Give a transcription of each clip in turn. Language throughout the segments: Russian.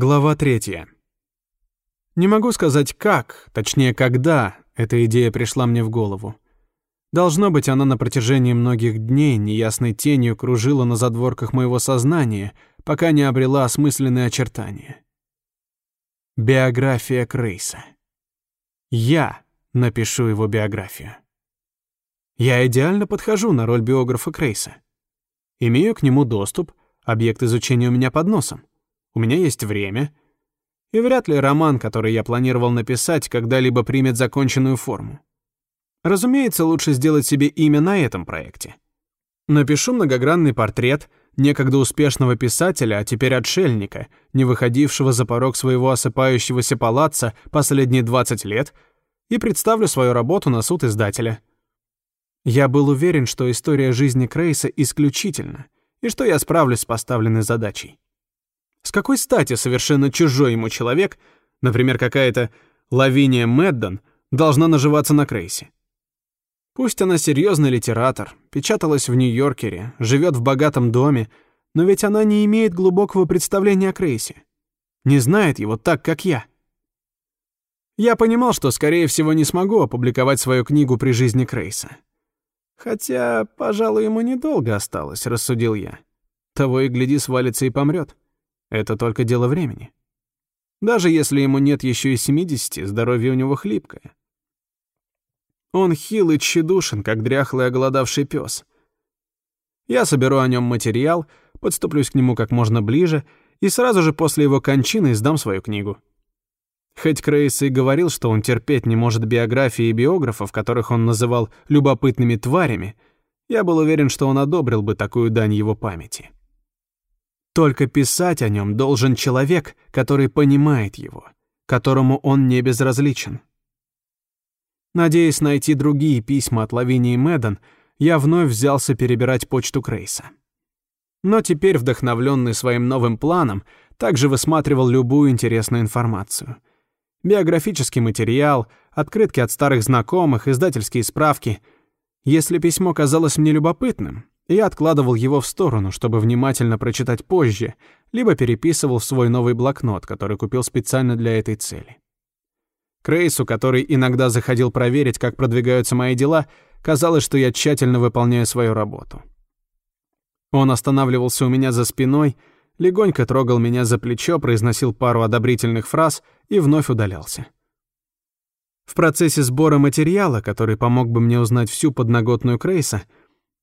Глава третья. Не могу сказать как, точнее когда, эта идея пришла мне в голову. Должно быть, она на протяжении многих дней неясной тенью кружила на задворках моего сознания, пока не обрела осмысленные очертания. Биография Крейса. Я напишу его биографию. Я идеально подхожу на роль биографа Крейса. Имею к нему доступ, объект изучения у меня под носом. У меня есть время. И вряд ли роман, который я планировал написать, когда-либо примет законченную форму. Разумеется, лучше сделать себе имя на этом проекте. Напишу многогранный портрет некогда успешного писателя, а теперь отшельника, не выходившего за порог своего осыпающегося палаца последние 20 лет, и представлю свою работу на суд издателя. Я был уверен, что история жизни Крейса исключительна, и что я справлюсь с поставленной задачей. С какой стати совершенно чужой ему человек, например, какая-то Лавиния Меддон, должна наживаться на Крейсе? Пусть она серьезный литератор, печаталась в Нью-Йоркере, живет в богатом доме, но ведь она не имеет глубокого представления о Крейсе. Не знает его так, как я. Я понимал, что, скорее всего, не смогу опубликовать свою книгу при жизни Крейса. Хотя, пожалуй, ему недолго осталось, рассудил я. Того и гляди, свалится и помрет. Это только дело времени. Даже если ему нет еще и 70, здоровье у него хлипкое. Он хил и тщедушен, как дряхлый оголодавший пес. Я соберу о нем материал, подступлюсь к нему как можно ближе и сразу же после его кончины сдам свою книгу. Хоть Крейс и говорил, что он терпеть не может биографии и биографов, которых он называл «любопытными тварями», я был уверен, что он одобрил бы такую дань его памяти. Только писать о нем должен человек, который понимает его, которому он не безразличен. Надеясь найти другие письма от Лавинии Мэдден, я вновь взялся перебирать почту Крейса. Но теперь, вдохновленный своим новым планом, также высматривал любую интересную информацию. Биографический материал, открытки от старых знакомых, издательские справки. Если письмо казалось мне любопытным, я откладывал его в сторону, чтобы внимательно прочитать позже, либо переписывал в свой новый блокнот, который купил специально для этой цели. Крейсу, который иногда заходил проверить, как продвигаются мои дела, казалось, что я тщательно выполняю свою работу. Он останавливался у меня за спиной, легонько трогал меня за плечо, произносил пару одобрительных фраз и вновь удалялся. В процессе сбора материала, который помог бы мне узнать всю подноготную Крейса,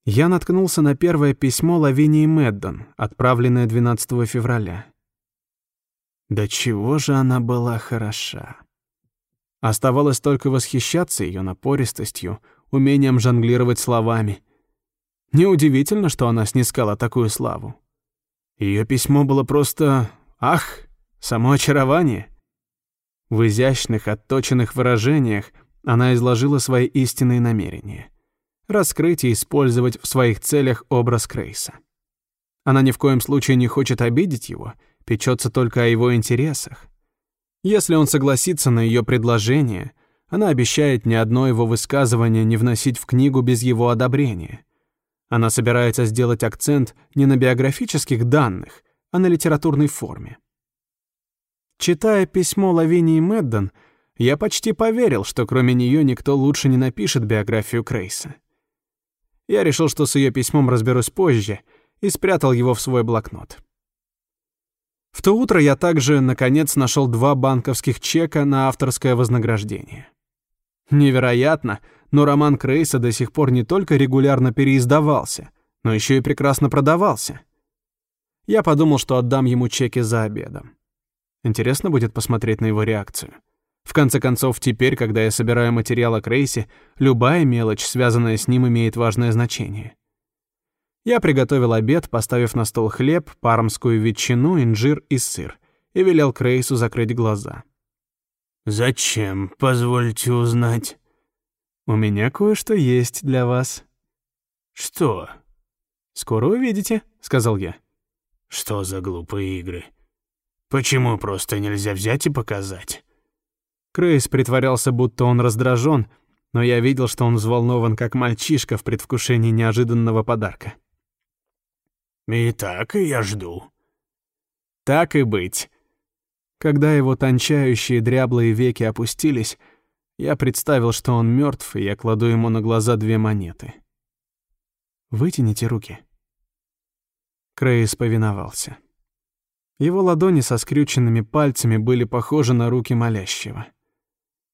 я наткнулся на первое письмо Лавинии Меддон, отправленное 12 февраля. Да чего же она была хороша. Оставалось только восхищаться ее напористостью, умением жонглировать словами. Неудивительно, что она снискала такую славу. Ее письмо было просто... Ах, само очарование. В изящных, отточенных выражениях она изложила свои истинные намерения раскрыть и использовать в своих целях образ Крейса. Она ни в коем случае не хочет обидеть его, печется только о его интересах. Если он согласится на ее предложение, она обещает ни одно его высказывание не вносить в книгу без его одобрения. Она собирается сделать акцент не на биографических данных, а на литературной форме. Читая письмо Лавинии Меддон, я почти поверил, что кроме нее никто лучше не напишет биографию Крейса. Я решил, что с ее письмом разберусь позже, и спрятал его в свой блокнот. В то утро я также, наконец, нашел два банковских чека на авторское вознаграждение. Невероятно, но роман Крейса до сих пор не только регулярно переиздавался, но еще и прекрасно продавался. Я подумал, что отдам ему чеки за обедом. Интересно будет посмотреть на его реакцию. В конце концов, теперь, когда я собираю материал о Крейсе, любая мелочь, связанная с ним, имеет важное значение. Я приготовил обед, поставив на стол хлеб, пармскую ветчину, инжир и сыр, и велел Крейсу закрыть глаза. «Зачем, позвольте узнать?» «У меня кое-что есть для вас». «Что?» «Скоро увидите», — сказал я. «Что за глупые игры? Почему просто нельзя взять и показать?» Крейс притворялся, будто он раздражен, но я видел, что он взволнован, как мальчишка в предвкушении неожиданного подарка. «И так я жду». «Так и быть». Когда его тончающие дряблые веки опустились, я представил, что он мертв, и я кладу ему на глаза две монеты. «Вытяните руки». Крейс повиновался. Его ладони со скрюченными пальцами были похожи на руки молящего.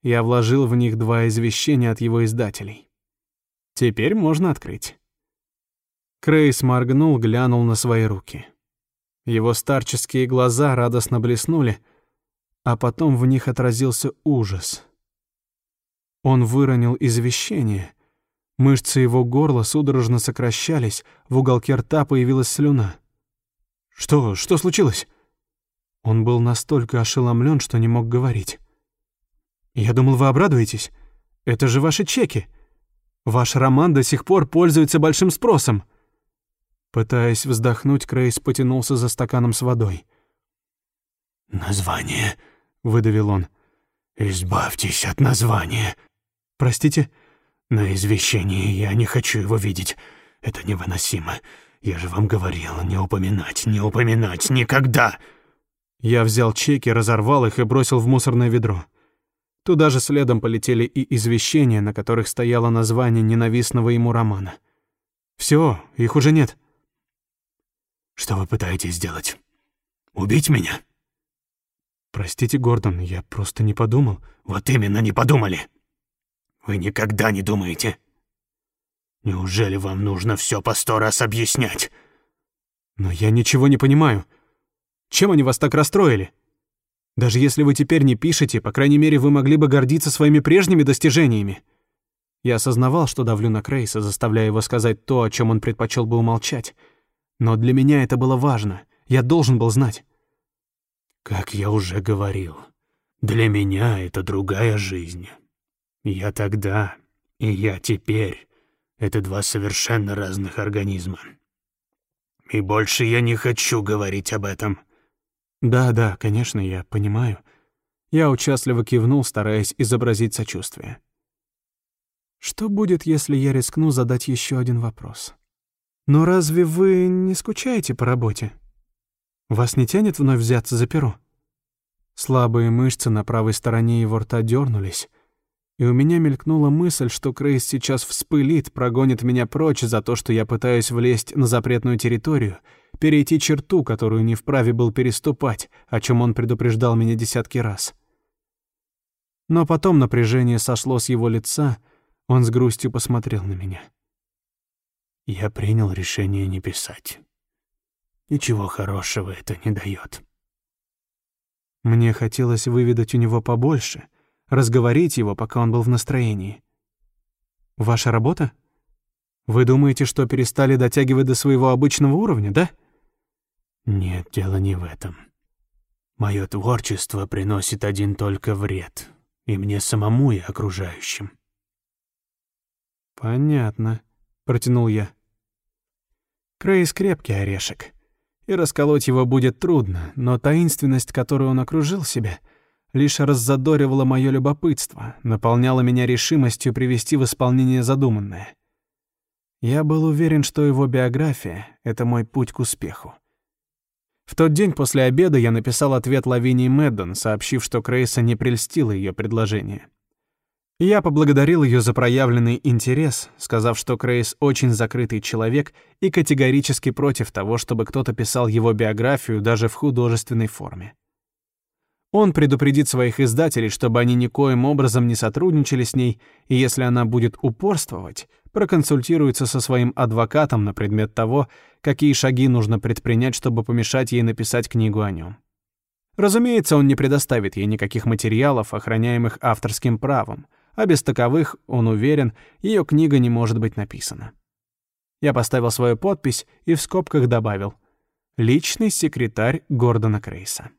Я вложил в них два извещения от его издателей. Теперь можно открыть. Крейс моргнул, глянул на свои руки. Его старческие глаза радостно блеснули, а потом в них отразился ужас. Он выронил извещение. Мышцы его горла судорожно сокращались, в уголке рта появилась слюна. «Что? Что случилось?» Он был настолько ошеломлен, что не мог говорить. «Я думал, вы обрадуетесь. Это же ваши чеки. Ваш роман до сих пор пользуется большим спросом». Пытаясь вздохнуть, Крейс потянулся за стаканом с водой. «Название», — выдавил он. «Избавьтесь от названия». «Простите?» «На извещении я не хочу его видеть. Это невыносимо. Я же вам говорил, не упоминать, не упоминать никогда!» Я взял чеки, разорвал их и бросил в мусорное ведро. Туда же следом полетели и извещения, на которых стояло название ненавистного ему романа. Все, их уже нет. Что вы пытаетесь сделать? Убить меня? Простите, Гордон, я просто не подумал. Вот именно не подумали. Вы никогда не думаете. Неужели вам нужно все по сто раз объяснять? Но я ничего не понимаю. Чем они вас так расстроили? Даже если вы теперь не пишете, по крайней мере, вы могли бы гордиться своими прежними достижениями. Я осознавал, что давлю на Крейса, заставляя его сказать то, о чем он предпочел бы умолчать. Но для меня это было важно. Я должен был знать. Как я уже говорил, для меня это другая жизнь. Я тогда и я теперь — это два совершенно разных организма. И больше я не хочу говорить об этом. Да, да, конечно, я понимаю. Я участливо кивнул, стараясь изобразить сочувствие. Что будет, если я рискну задать еще один вопрос? Но разве вы не скучаете по работе? Вас не тянет вновь взяться за перо? Слабые мышцы на правой стороне его рта дернулись, и у меня мелькнула мысль, что Крейс сейчас вспылит, прогонит меня прочь за то, что я пытаюсь влезть на запретную территорию, перейти черту, которую не вправе был переступать, о чем он предупреждал меня десятки раз. Но потом напряжение сошло с его лица, он с грустью посмотрел на меня. Я принял решение не писать. Ничего хорошего это не дает. Мне хотелось выведать у него побольше, разговорить его, пока он был в настроении. Ваша работа? Вы думаете, что перестали дотягивать до своего обычного уровня, да? Нет, дело не в этом. Мое творчество приносит один только вред, и мне самому, и окружающим. Понятно протянул я. Крейс крепкий орешек, и расколоть его будет трудно, но таинственность, которой он окружил себя, лишь раззадоривала мое любопытство, наполняла меня решимостью привести в исполнение задуманное. Я был уверен, что его биография — это мой путь к успеху. В тот день после обеда я написал ответ Лавинии Мэддон, сообщив, что Крейса не прельстило ее предложение. Я поблагодарил ее за проявленный интерес, сказав, что Крейс очень закрытый человек и категорически против того, чтобы кто-то писал его биографию даже в художественной форме. Он предупредит своих издателей, чтобы они никоим образом не сотрудничали с ней, и если она будет упорствовать, проконсультируется со своим адвокатом на предмет того, какие шаги нужно предпринять, чтобы помешать ей написать книгу о нем. Разумеется, он не предоставит ей никаких материалов, охраняемых авторским правом — а без таковых, он уверен, ее книга не может быть написана. Я поставил свою подпись и в скобках добавил «Личный секретарь Гордона Крейса».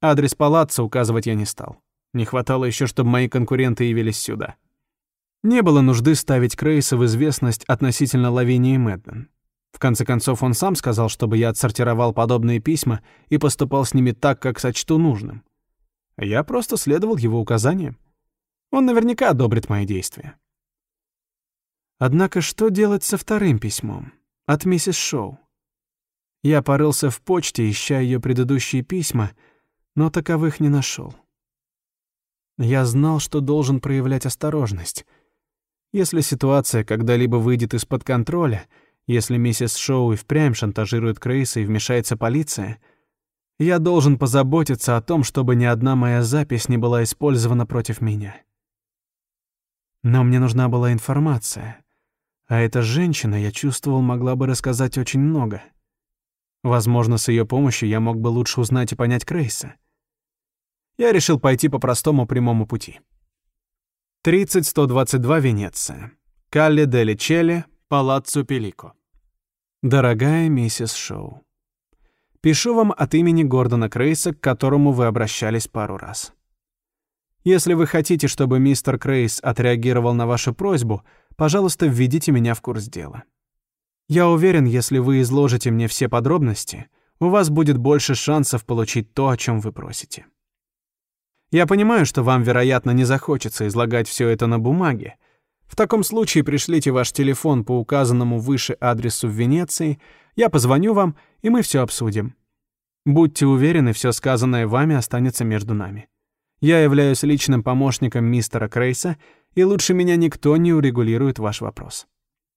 Адрес палаца указывать я не стал. Не хватало еще, чтобы мои конкуренты явились сюда. Не было нужды ставить Крейса в известность относительно Лавинии Мэдден. В конце концов, он сам сказал, чтобы я отсортировал подобные письма и поступал с ними так, как сочту нужным. Я просто следовал его указаниям. Он наверняка одобрит мои действия. Однако что делать со вторым письмом? От миссис Шоу. Я порылся в почте, ища ее предыдущие письма, но таковых не нашел. Я знал, что должен проявлять осторожность. Если ситуация когда-либо выйдет из-под контроля, если миссис Шоу и впрямь шантажирует Крейса и вмешается полиция, я должен позаботиться о том, чтобы ни одна моя запись не была использована против меня. Но мне нужна была информация, а эта женщина, я чувствовал, могла бы рассказать очень много. Возможно, с ее помощью я мог бы лучше узнать и понять Крейса. Я решил пойти по простому прямому пути. 30122 Венеция. Калле дели Челе, Палаццо Пелико. Дорогая миссис Шоу, пишу вам от имени Гордона Крейса, к которому вы обращались пару раз. Если вы хотите, чтобы мистер Крейс отреагировал на вашу просьбу, пожалуйста, введите меня в курс дела. Я уверен, если вы изложите мне все подробности, у вас будет больше шансов получить то, о чем вы просите. Я понимаю, что вам, вероятно, не захочется излагать все это на бумаге. В таком случае пришлите ваш телефон по указанному выше адресу в Венеции, я позвоню вам, и мы все обсудим. Будьте уверены, все сказанное вами останется между нами. Я являюсь личным помощником мистера Крейса, и лучше меня никто не урегулирует ваш вопрос.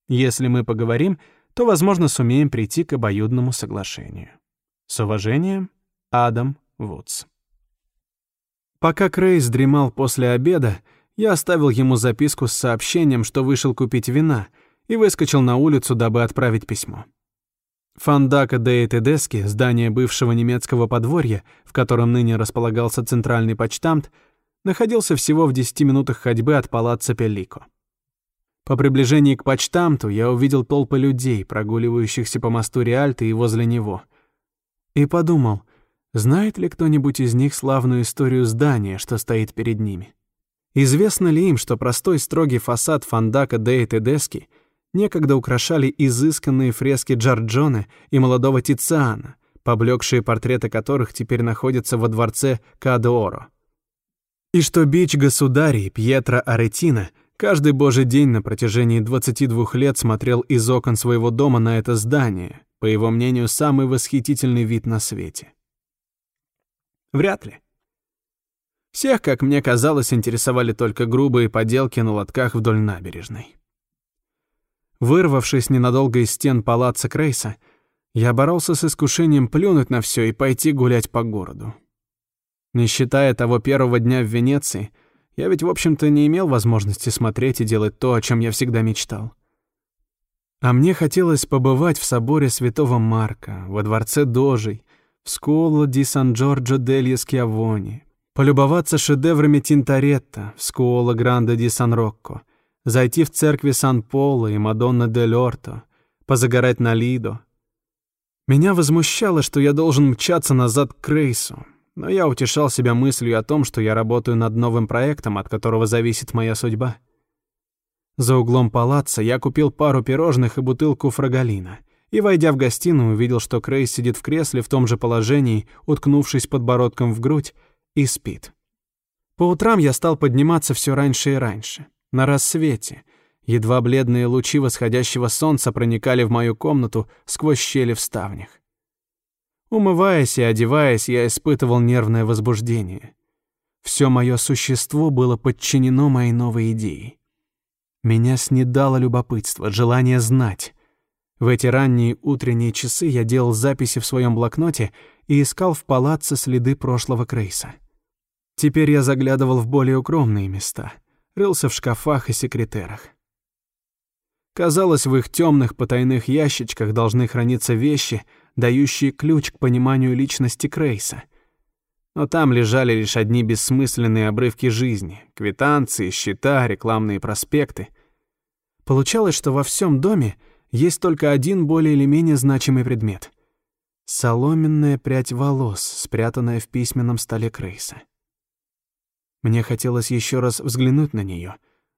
Если мы поговорим, то, возможно, сумеем прийти к обоюдному соглашению. С уважением, Адам Вудс. Пока Крейс дремал после обеда, я оставил ему записку с сообщением, что вышел купить вина, и выскочил на улицу, дабы отправить письмо. Фандака де Тедески, здание бывшего немецкого подворья, в котором ныне располагался центральный почтамт, находился всего в 10 минутах ходьбы от палаца Пеллико. По приближении к почтамту я увидел толпы людей, прогуливающихся по мосту Риальты и возле него. И подумал, знает ли кто-нибудь из них славную историю здания, что стоит перед ними. Известно ли им, что простой строгий фасад Фандака де Тедески — некогда украшали изысканные фрески Джорджоне и молодого Тициана, поблекшие портреты которых теперь находятся во дворце Кадоро. И что бич государей Пьетро Аретина каждый божий день на протяжении 22 лет смотрел из окон своего дома на это здание, по его мнению, самый восхитительный вид на свете. Вряд ли. Всех, как мне казалось, интересовали только грубые поделки на лотках вдоль набережной. Вырвавшись ненадолго из стен палаца Крейса, я боролся с искушением плюнуть на все и пойти гулять по городу. Не считая того первого дня в Венеции, я ведь, в общем-то, не имел возможности смотреть и делать то, о чем я всегда мечтал. А мне хотелось побывать в соборе Святого Марка, во дворце Дожей, в Скуола ди Сан-Джорджо делье Скиавони, полюбоваться шедеврами Тинторетто в Скуола Гранде ди Сан-Рокко — зайти в церкви Сан-Поло и Мадонна дель Орто, позагорать на Лидо. Меня возмущало, что я должен мчаться назад к Крейсу, но я утешал себя мыслью о том, что я работаю над новым проектом, от которого зависит моя судьба. За углом палаца я купил пару пирожных и бутылку фрагалина, и, войдя в гостиную, увидел, что Крейс сидит в кресле в том же положении, уткнувшись подбородком в грудь, и спит. По утрам я стал подниматься все раньше и раньше на рассвете. Едва бледные лучи восходящего солнца проникали в мою комнату сквозь щели в ставнях. Умываясь и одеваясь, я испытывал нервное возбуждение. Все мое существо было подчинено моей новой идее. Меня снедало любопытство, желание знать. В эти ранние утренние часы я делал записи в своем блокноте и искал в палаце следы прошлого Крейса. Теперь я заглядывал в более укромные места — рылся в шкафах и секретерах. Казалось, в их темных потайных ящичках должны храниться вещи, дающие ключ к пониманию личности Крейса. Но там лежали лишь одни бессмысленные обрывки жизни, квитанции, счета, рекламные проспекты. Получалось, что во всем доме есть только один более или менее значимый предмет — соломенная прядь волос, спрятанная в письменном столе Крейса. Мне хотелось еще раз взглянуть на нее,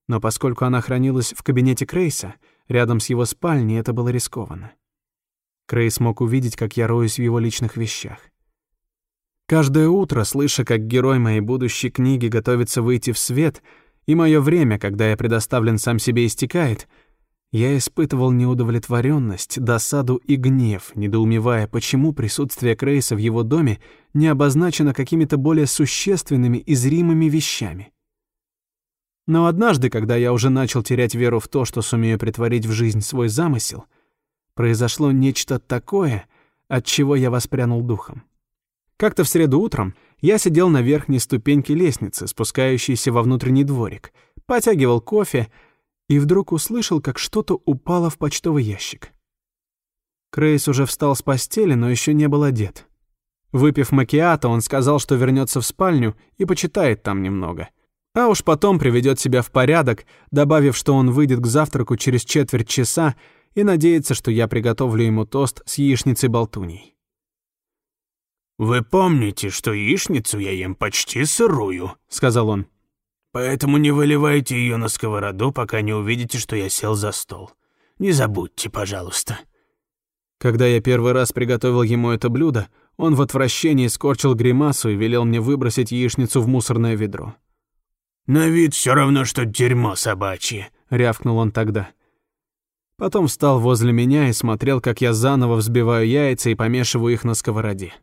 но поскольку она хранилась в кабинете Крейса, рядом с его спальней, это было рискованно. Крейс мог увидеть, как я роюсь в его личных вещах. Каждое утро, слыша, как герой моей будущей книги готовится выйти в свет, и мое время, когда я предоставлен сам себе, истекает, Я испытывал неудовлетворенность, досаду и гнев, недоумевая, почему присутствие Крейса в его доме не обозначено какими-то более существенными и зримыми вещами. Но однажды, когда я уже начал терять веру в то, что сумею притворить в жизнь свой замысел, произошло нечто такое, от чего я воспрянул духом. Как-то в среду утром я сидел на верхней ступеньке лестницы, спускающейся во внутренний дворик, потягивал кофе, и вдруг услышал, как что-то упало в почтовый ящик. Крейс уже встал с постели, но еще не был одет. Выпив макиато, он сказал, что вернется в спальню и почитает там немного. А уж потом приведет себя в порядок, добавив, что он выйдет к завтраку через четверть часа и надеется, что я приготовлю ему тост с яичницей-болтуней. «Вы помните, что яичницу я ем почти сырую», — сказал он. Поэтому не выливайте ее на сковороду, пока не увидите, что я сел за стол. Не забудьте, пожалуйста». Когда я первый раз приготовил ему это блюдо, он в отвращении скорчил гримасу и велел мне выбросить яичницу в мусорное ведро. «На вид все равно, что дерьмо собачье», — рявкнул он тогда. Потом встал возле меня и смотрел, как я заново взбиваю яйца и помешиваю их на сковороде.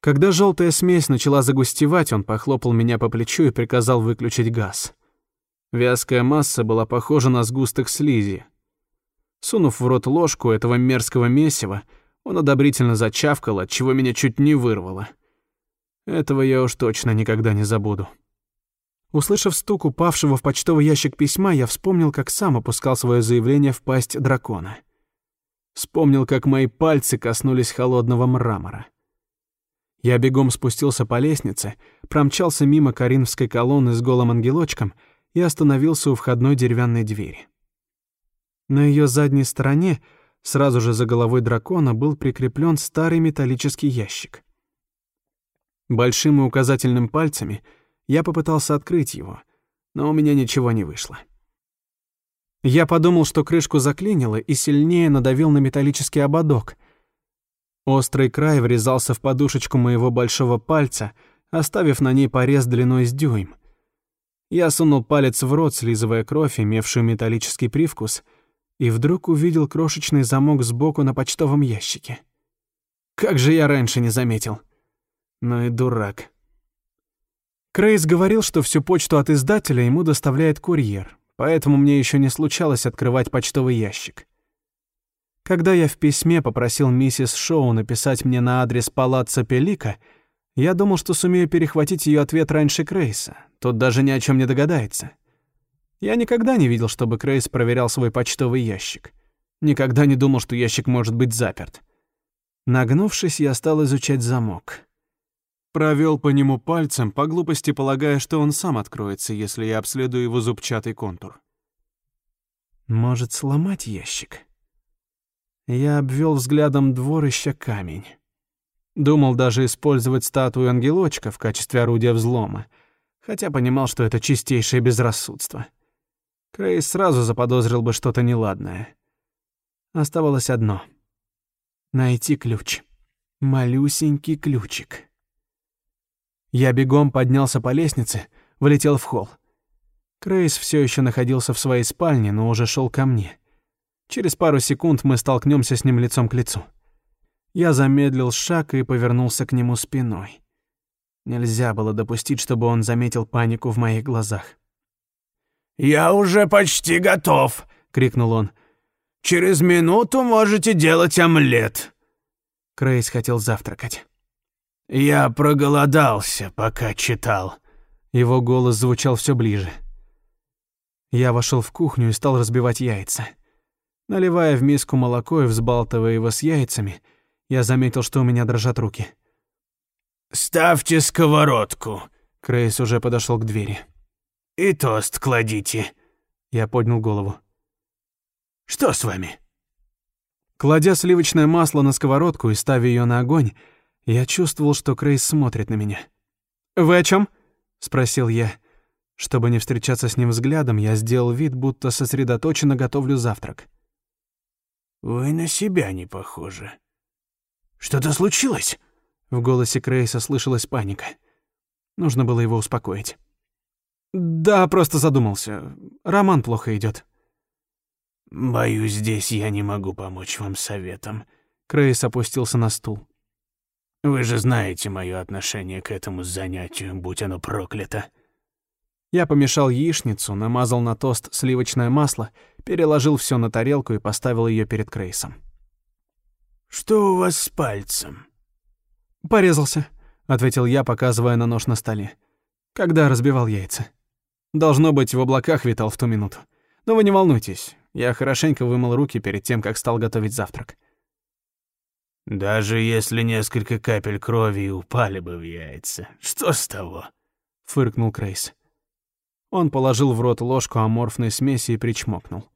Когда желтая смесь начала загустевать, он похлопал меня по плечу и приказал выключить газ. Вязкая масса была похожа на сгусток слизи. Сунув в рот ложку этого мерзкого месива, он одобрительно зачавкал, от чего меня чуть не вырвало. Этого я уж точно никогда не забуду. Услышав стук упавшего в почтовый ящик письма, я вспомнил, как сам опускал свое заявление в пасть дракона. Вспомнил, как мои пальцы коснулись холодного мрамора. Я бегом спустился по лестнице, промчался мимо коринфской колонны с голым ангелочком и остановился у входной деревянной двери. На ее задней стороне, сразу же за головой дракона, был прикреплен старый металлический ящик. Большим и указательным пальцами я попытался открыть его, но у меня ничего не вышло. Я подумал, что крышку заклинило, и сильнее надавил на металлический ободок — Острый край врезался в подушечку моего большого пальца, оставив на ней порез длиной с дюйм. Я сунул палец в рот, слизывая кровь, имевшую металлический привкус, и вдруг увидел крошечный замок сбоку на почтовом ящике. Как же я раньше не заметил. Ну и дурак. Крейс говорил, что всю почту от издателя ему доставляет курьер, поэтому мне еще не случалось открывать почтовый ящик. Когда я в письме попросил миссис Шоу написать мне на адрес палаца Пелика, я думал, что сумею перехватить ее ответ раньше Крейса. Тот даже ни о чем не догадается. Я никогда не видел, чтобы Крейс проверял свой почтовый ящик. Никогда не думал, что ящик может быть заперт. Нагнувшись, я стал изучать замок. Провел по нему пальцем, по глупости полагая, что он сам откроется, если я обследую его зубчатый контур. Может, сломать ящик? Я обвел взглядом двор, камень. Думал даже использовать статую ангелочка в качестве орудия взлома, хотя понимал, что это чистейшее безрассудство. Крейс сразу заподозрил бы что-то неладное. Оставалось одно — найти ключ. Малюсенький ключик. Я бегом поднялся по лестнице, влетел в холл. Крейс все еще находился в своей спальне, но уже шел ко мне. Через пару секунд мы столкнемся с ним лицом к лицу. Я замедлил шаг и повернулся к нему спиной. Нельзя было допустить, чтобы он заметил панику в моих глазах. «Я уже почти готов!» — крикнул он. «Через минуту можете делать омлет!» Крейс хотел завтракать. «Я проголодался, пока читал». Его голос звучал все ближе. Я вошел в кухню и стал разбивать яйца. Наливая в миску молоко и взбалтывая его с яйцами, я заметил, что у меня дрожат руки. «Ставьте сковородку!» Крейс уже подошел к двери. «И тост кладите!» Я поднял голову. «Что с вами?» Кладя сливочное масло на сковородку и ставя ее на огонь, я чувствовал, что Крейс смотрит на меня. «Вы о чем? спросил я. Чтобы не встречаться с ним взглядом, я сделал вид, будто сосредоточенно готовлю завтрак. «Вы на себя не похожи. Что-то случилось?» В голосе Крейса слышалась паника. Нужно было его успокоить. «Да, просто задумался. Роман плохо идет. «Боюсь, здесь я не могу помочь вам советом». Крейс опустился на стул. «Вы же знаете мое отношение к этому занятию, будь оно проклято». Я помешал яичницу, намазал на тост сливочное масло, переложил все на тарелку и поставил ее перед Крейсом. «Что у вас с пальцем?» «Порезался», — ответил я, показывая на нож на столе. «Когда разбивал яйца. Должно быть, в облаках витал в ту минуту. Но вы не волнуйтесь, я хорошенько вымыл руки перед тем, как стал готовить завтрак». «Даже если несколько капель крови упали бы в яйца, что с того?» — фыркнул Крейс. Он положил в рот ложку аморфной смеси и причмокнул.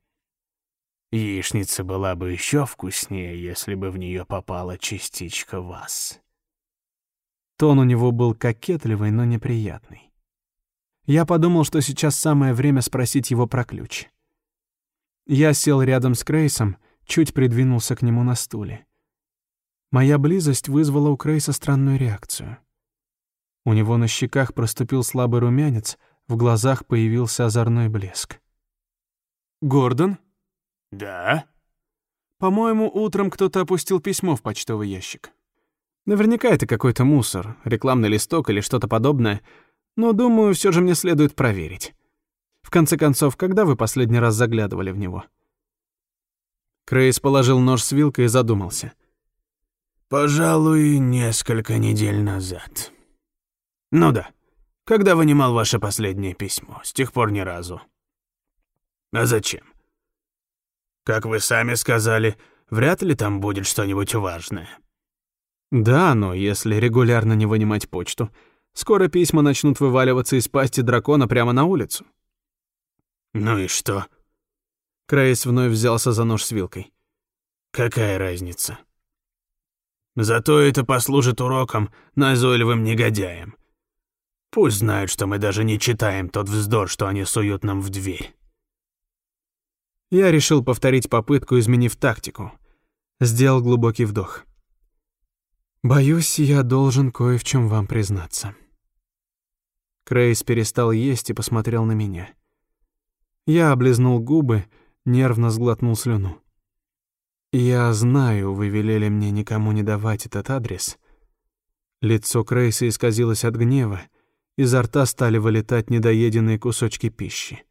Яичница была бы еще вкуснее, если бы в нее попала частичка вас. Тон у него был кокетливый, но неприятный. Я подумал, что сейчас самое время спросить его про ключ. Я сел рядом с Крейсом, чуть придвинулся к нему на стуле. Моя близость вызвала у Крейса странную реакцию. У него на щеках проступил слабый румянец, в глазах появился озорной блеск. «Гордон?» «Да?» «По-моему, утром кто-то опустил письмо в почтовый ящик. Наверняка это какой-то мусор, рекламный листок или что-то подобное, но, думаю, все же мне следует проверить. В конце концов, когда вы последний раз заглядывали в него?» Крейс положил нож с вилкой и задумался. «Пожалуй, несколько недель назад». «Ну да. Когда вынимал ваше последнее письмо? С тех пор ни разу». «А зачем?» «Как вы сами сказали, вряд ли там будет что-нибудь важное». «Да, но если регулярно не вынимать почту, скоро письма начнут вываливаться из пасти дракона прямо на улицу». «Ну и что?» Крейс вновь взялся за нож с вилкой. «Какая разница?» «Зато это послужит уроком назойливым негодяям. Пусть знают, что мы даже не читаем тот вздор, что они суют нам в дверь». Я решил повторить попытку, изменив тактику. Сделал глубокий вдох. «Боюсь, я должен кое в чем вам признаться». Крейс перестал есть и посмотрел на меня. Я облизнул губы, нервно сглотнул слюну. «Я знаю, вы велели мне никому не давать этот адрес». Лицо Крейса исказилось от гнева, изо рта стали вылетать недоеденные кусочки пищи.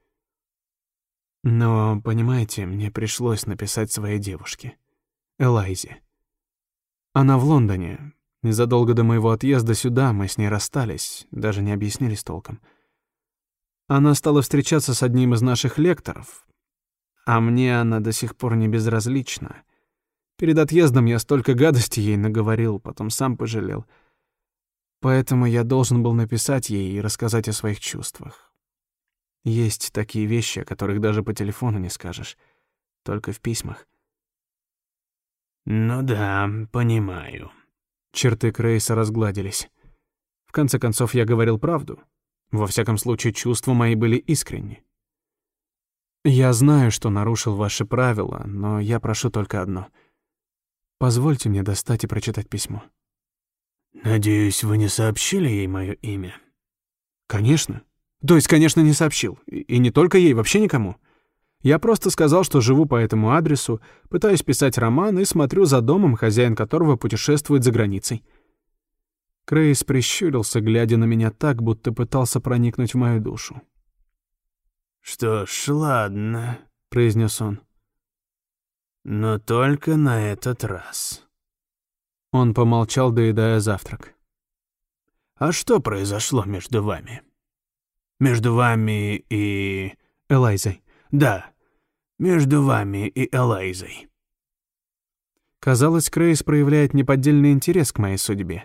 Но, понимаете, мне пришлось написать своей девушке, Элайзе. Она в Лондоне. Незадолго до моего отъезда сюда мы с ней расстались, даже не объяснились толком. Она стала встречаться с одним из наших лекторов, а мне она до сих пор не безразлична. Перед отъездом я столько гадости ей наговорил, потом сам пожалел. Поэтому я должен был написать ей и рассказать о своих чувствах. Есть такие вещи, о которых даже по телефону не скажешь, только в письмах. «Ну да, понимаю». Черты Крейса разгладились. В конце концов, я говорил правду. Во всяком случае, чувства мои были искренни. Я знаю, что нарушил ваши правила, но я прошу только одно. Позвольте мне достать и прочитать письмо. Надеюсь, вы не сообщили ей мое имя? Конечно. То есть, конечно, не сообщил. И не только ей, вообще никому. Я просто сказал, что живу по этому адресу, пытаюсь писать роман и смотрю за домом, хозяин которого путешествует за границей. Крейс прищурился, глядя на меня так, будто пытался проникнуть в мою душу. «Что ж, ладно», — произнес он. «Но только на этот раз». Он помолчал, доедая завтрак. «А что произошло между вами?» Между вами и... Элайзой. Да, между вами и Элайзой. Казалось, Крейс проявляет неподдельный интерес к моей судьбе.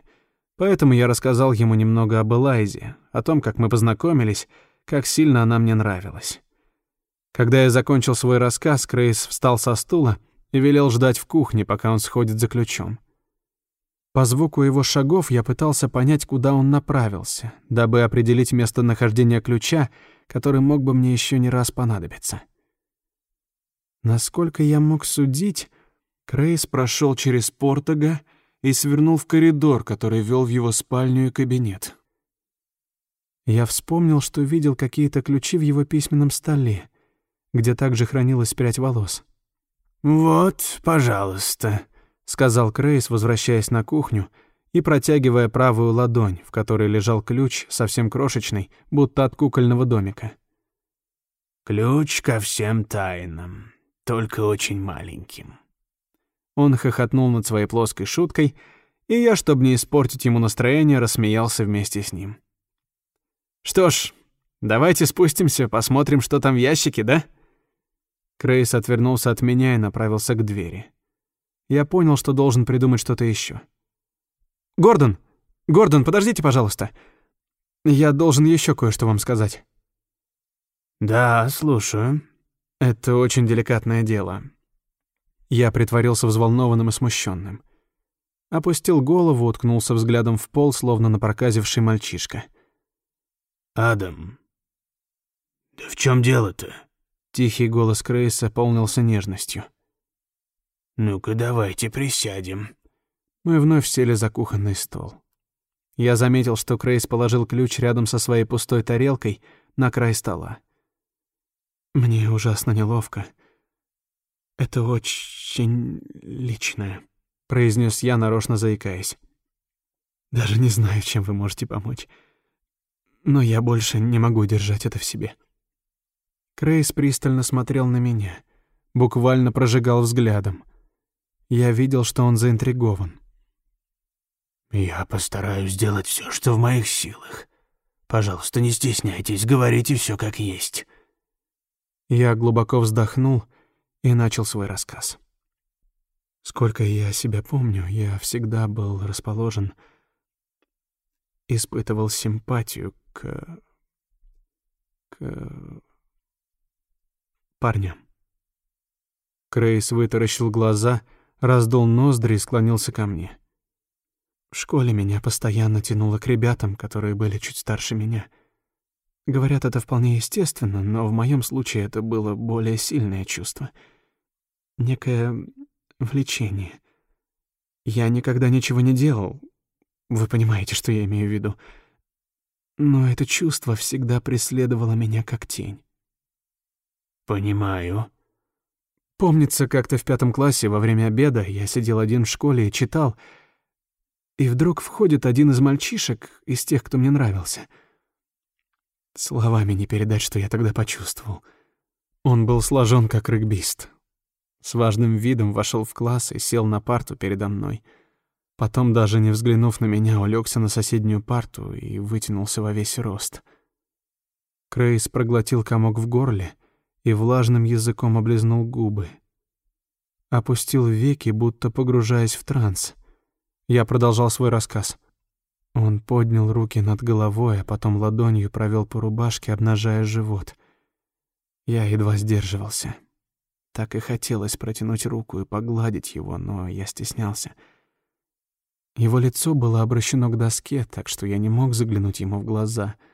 Поэтому я рассказал ему немного об Элайзе, о том, как мы познакомились, как сильно она мне нравилась. Когда я закончил свой рассказ, Крейс встал со стула и велел ждать в кухне, пока он сходит за ключом. По звуку его шагов я пытался понять, куда он направился, дабы определить местонахождение ключа, который мог бы мне еще не раз понадобиться. Насколько я мог судить, Крейс прошел через Портога и свернул в коридор, который вел в его спальню и кабинет. Я вспомнил, что видел какие-то ключи в его письменном столе. где также хранилась прядь волос. «Вот, пожалуйста», — сказал Крейс, возвращаясь на кухню и протягивая правую ладонь, в которой лежал ключ, совсем крошечный, будто от кукольного домика. «Ключ ко всем тайнам, только очень маленьким». Он хохотнул над своей плоской шуткой, и я, чтобы не испортить ему настроение, рассмеялся вместе с ним. «Что ж, давайте спустимся, посмотрим, что там в ящике, да?» Крейс отвернулся от меня и направился к двери. Я понял, что должен придумать что-то еще. «Гордон! Гордон, подождите, пожалуйста. Я должен еще кое-что вам сказать». «Да, слушаю. Это очень деликатное дело». Я притворился взволнованным и смущенным. Опустил голову, уткнулся взглядом в пол, словно напроказивший мальчишка. «Адам, да в чем дело-то?» Тихий голос Крейса полнился нежностью. «Ну-ка, давайте присядем». Мы вновь сели за кухонный стол. Я заметил, что Крейс положил ключ рядом со своей пустой тарелкой на край стола. Мне ужасно неловко. Это очень личное, произнес я, нарочно заикаясь. Даже не знаю, чем вы можете помочь. Но я больше не могу держать это в себе. Крейс пристально смотрел на меня, буквально прожигал взглядом. Я видел, что он заинтригован. «Я постараюсь сделать все, что в моих силах. Пожалуйста, не стесняйтесь, говорите все как есть». Я глубоко вздохнул и начал свой рассказ. Сколько я себя помню, я всегда был расположен, испытывал симпатию к... к парня. Крейс вытаращил глаза, раздул ноздри и склонился ко мне. В школе меня постоянно тянуло к ребятам, которые были чуть старше меня. Говорят, это вполне естественно, но в моем случае это было более сильное чувство. Некое влечение. Я никогда ничего не делал. Вы понимаете, что я имею в виду. Но это чувство всегда преследовало меня как тень. «Понимаю». Помнится, как-то в пятом классе во время обеда я сидел один в школе и читал, и вдруг входит один из мальчишек, из тех, кто мне нравился. Словами не передать, что я тогда почувствовал. Он был сложен как регбист. С важным видом вошел в класс и сел на парту передо мной. Потом, даже не взглянув на меня, улегся на соседнюю парту и вытянулся во весь рост. Крейс проглотил комок в горле — и влажным языком облизнул губы. Опустил веки, будто погружаясь в транс. Я продолжал свой рассказ. Он поднял руки над головой, а потом ладонью провел по рубашке, обнажая живот. Я едва сдерживался. Так и хотелось протянуть руку и погладить его, но я стеснялся. Его лицо было обращено к доске, так что я не мог заглянуть ему в глаза —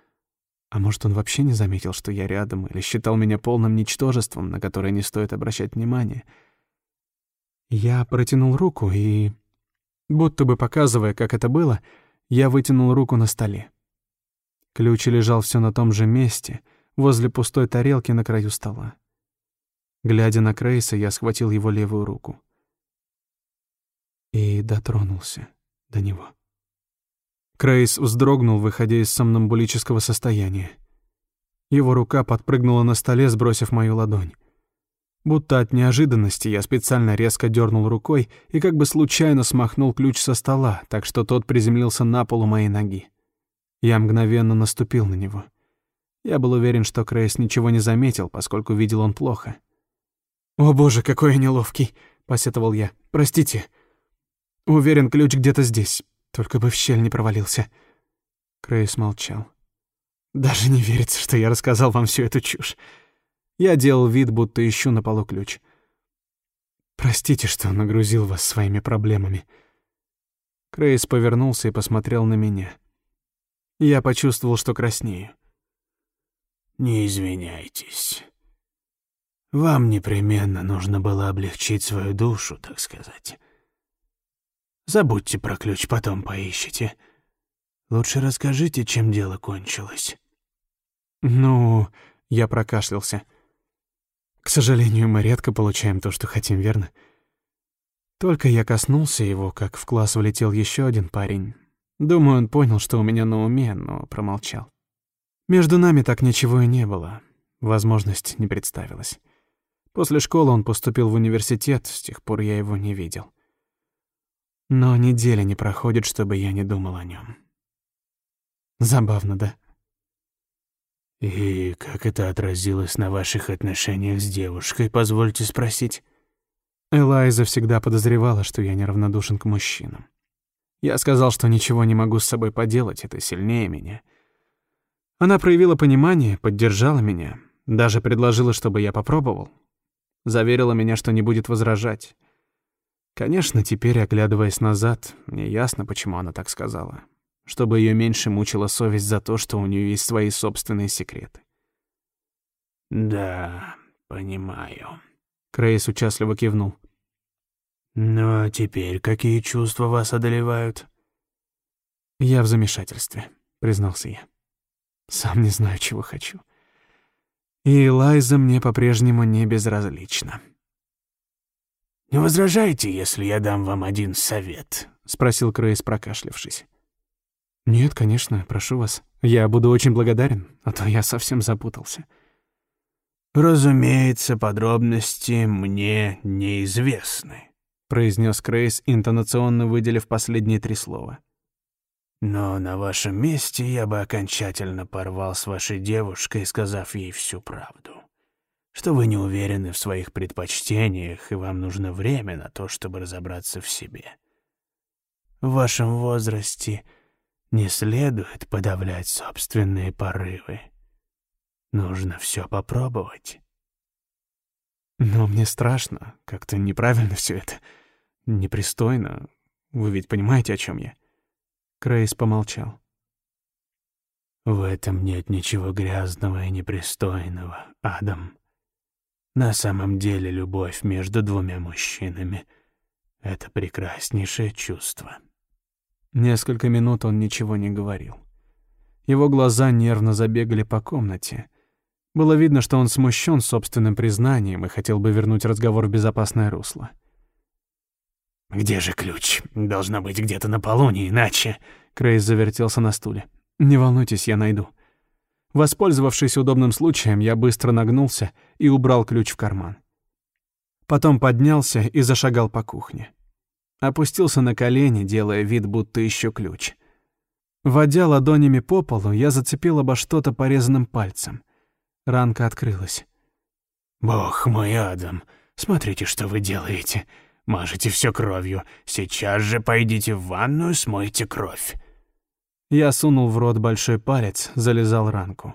а может, он вообще не заметил, что я рядом, или считал меня полным ничтожеством, на которое не стоит обращать внимание? Я протянул руку и, будто бы показывая, как это было, я вытянул руку на столе. Ключ лежал все на том же месте, возле пустой тарелки на краю стола. Глядя на Крейса, я схватил его левую руку и дотронулся до него. Крейс вздрогнул, выходя из сомнамбулического состояния. Его рука подпрыгнула на столе, сбросив мою ладонь. Будто от неожиданности я специально резко дернул рукой и как бы случайно смахнул ключ со стола, так что тот приземлился на полу моей ноги. Я мгновенно наступил на него. Я был уверен, что Крейс ничего не заметил, поскольку видел он плохо. «О боже, какой я неловкий!» — посетовал я. «Простите. Уверен, ключ где-то здесь. Только бы в щель не провалился. Крейс молчал. Даже не верится, что я рассказал вам всю эту чушь. Я делал вид, будто ищу на полу ключ. Простите, что нагрузил вас своими проблемами. Крейс повернулся и посмотрел на меня. Я почувствовал, что краснею. Не извиняйтесь. Вам непременно нужно было облегчить свою душу, так сказать. Забудьте про ключ, потом поищите. Лучше расскажите, чем дело кончилось». «Ну...» — я прокашлялся. К сожалению, мы редко получаем то, что хотим, верно? Только я коснулся его, как в класс влетел еще один парень. Думаю, он понял, что у меня на уме, но промолчал. Между нами так ничего и не было. Возможность не представилась. После школы он поступил в университет, с тех пор я его не видел. Но неделя не проходит, чтобы я не думал о нем. Забавно, да? И как это отразилось на ваших отношениях с девушкой, позвольте спросить? Элайза всегда подозревала, что я неравнодушен к мужчинам. Я сказал, что ничего не могу с собой поделать, это сильнее меня. Она проявила понимание, поддержала меня, даже предложила, чтобы я попробовал. Заверила меня, что не будет возражать. Конечно, теперь, оглядываясь назад, мне ясно, почему она так сказала. Чтобы ее меньше мучила совесть за то, что у нее есть свои собственные секреты. «Да, понимаю», — Крейс участливо кивнул. «Ну а теперь какие чувства вас одолевают?» «Я в замешательстве», — признался я. «Сам не знаю, чего хочу. И Лайза мне по-прежнему не безразлична». «Не возражаете, если я дам вам один совет?» — спросил Крейс, прокашлявшись. «Нет, конечно, прошу вас. Я буду очень благодарен, а то я совсем запутался». «Разумеется, подробности мне неизвестны», — произнес Крейс, интонационно выделив последние три слова. «Но на вашем месте я бы окончательно порвал с вашей девушкой, сказав ей всю правду. Что вы не уверены в своих предпочтениях, и вам нужно время на то, чтобы разобраться в себе. В вашем возрасте не следует подавлять собственные порывы. Нужно все попробовать». Но мне страшно, как-то неправильно все это. Непристойно. Вы ведь понимаете, о чем я? Крейс помолчал. В этом нет ничего грязного и непристойного, Адам. На самом деле любовь между двумя мужчинами — это прекраснейшее чувство. Несколько минут он ничего не говорил. Его глаза нервно забегали по комнате. Было видно, что он смущен собственным признанием и хотел бы вернуть разговор в безопасное русло. «Где же ключ? Должно быть где-то на полу, не иначе». Крейс завертелся на стуле. «Не волнуйтесь, я найду». Воспользовавшись удобным случаем, я быстро нагнулся и убрал ключ в карман. Потом поднялся и зашагал по кухне. Опустился на колени, делая вид, будто ищу ключ. Водя ладонями по полу, я зацепил обо что-то порезанным пальцем — Ранка открылась. «Бог мой, Адам, смотрите, что вы делаете. Мажете все кровью. Сейчас же пойдите в ванную, смойте кровь». Я сунул в рот большой палец, залезал ранку.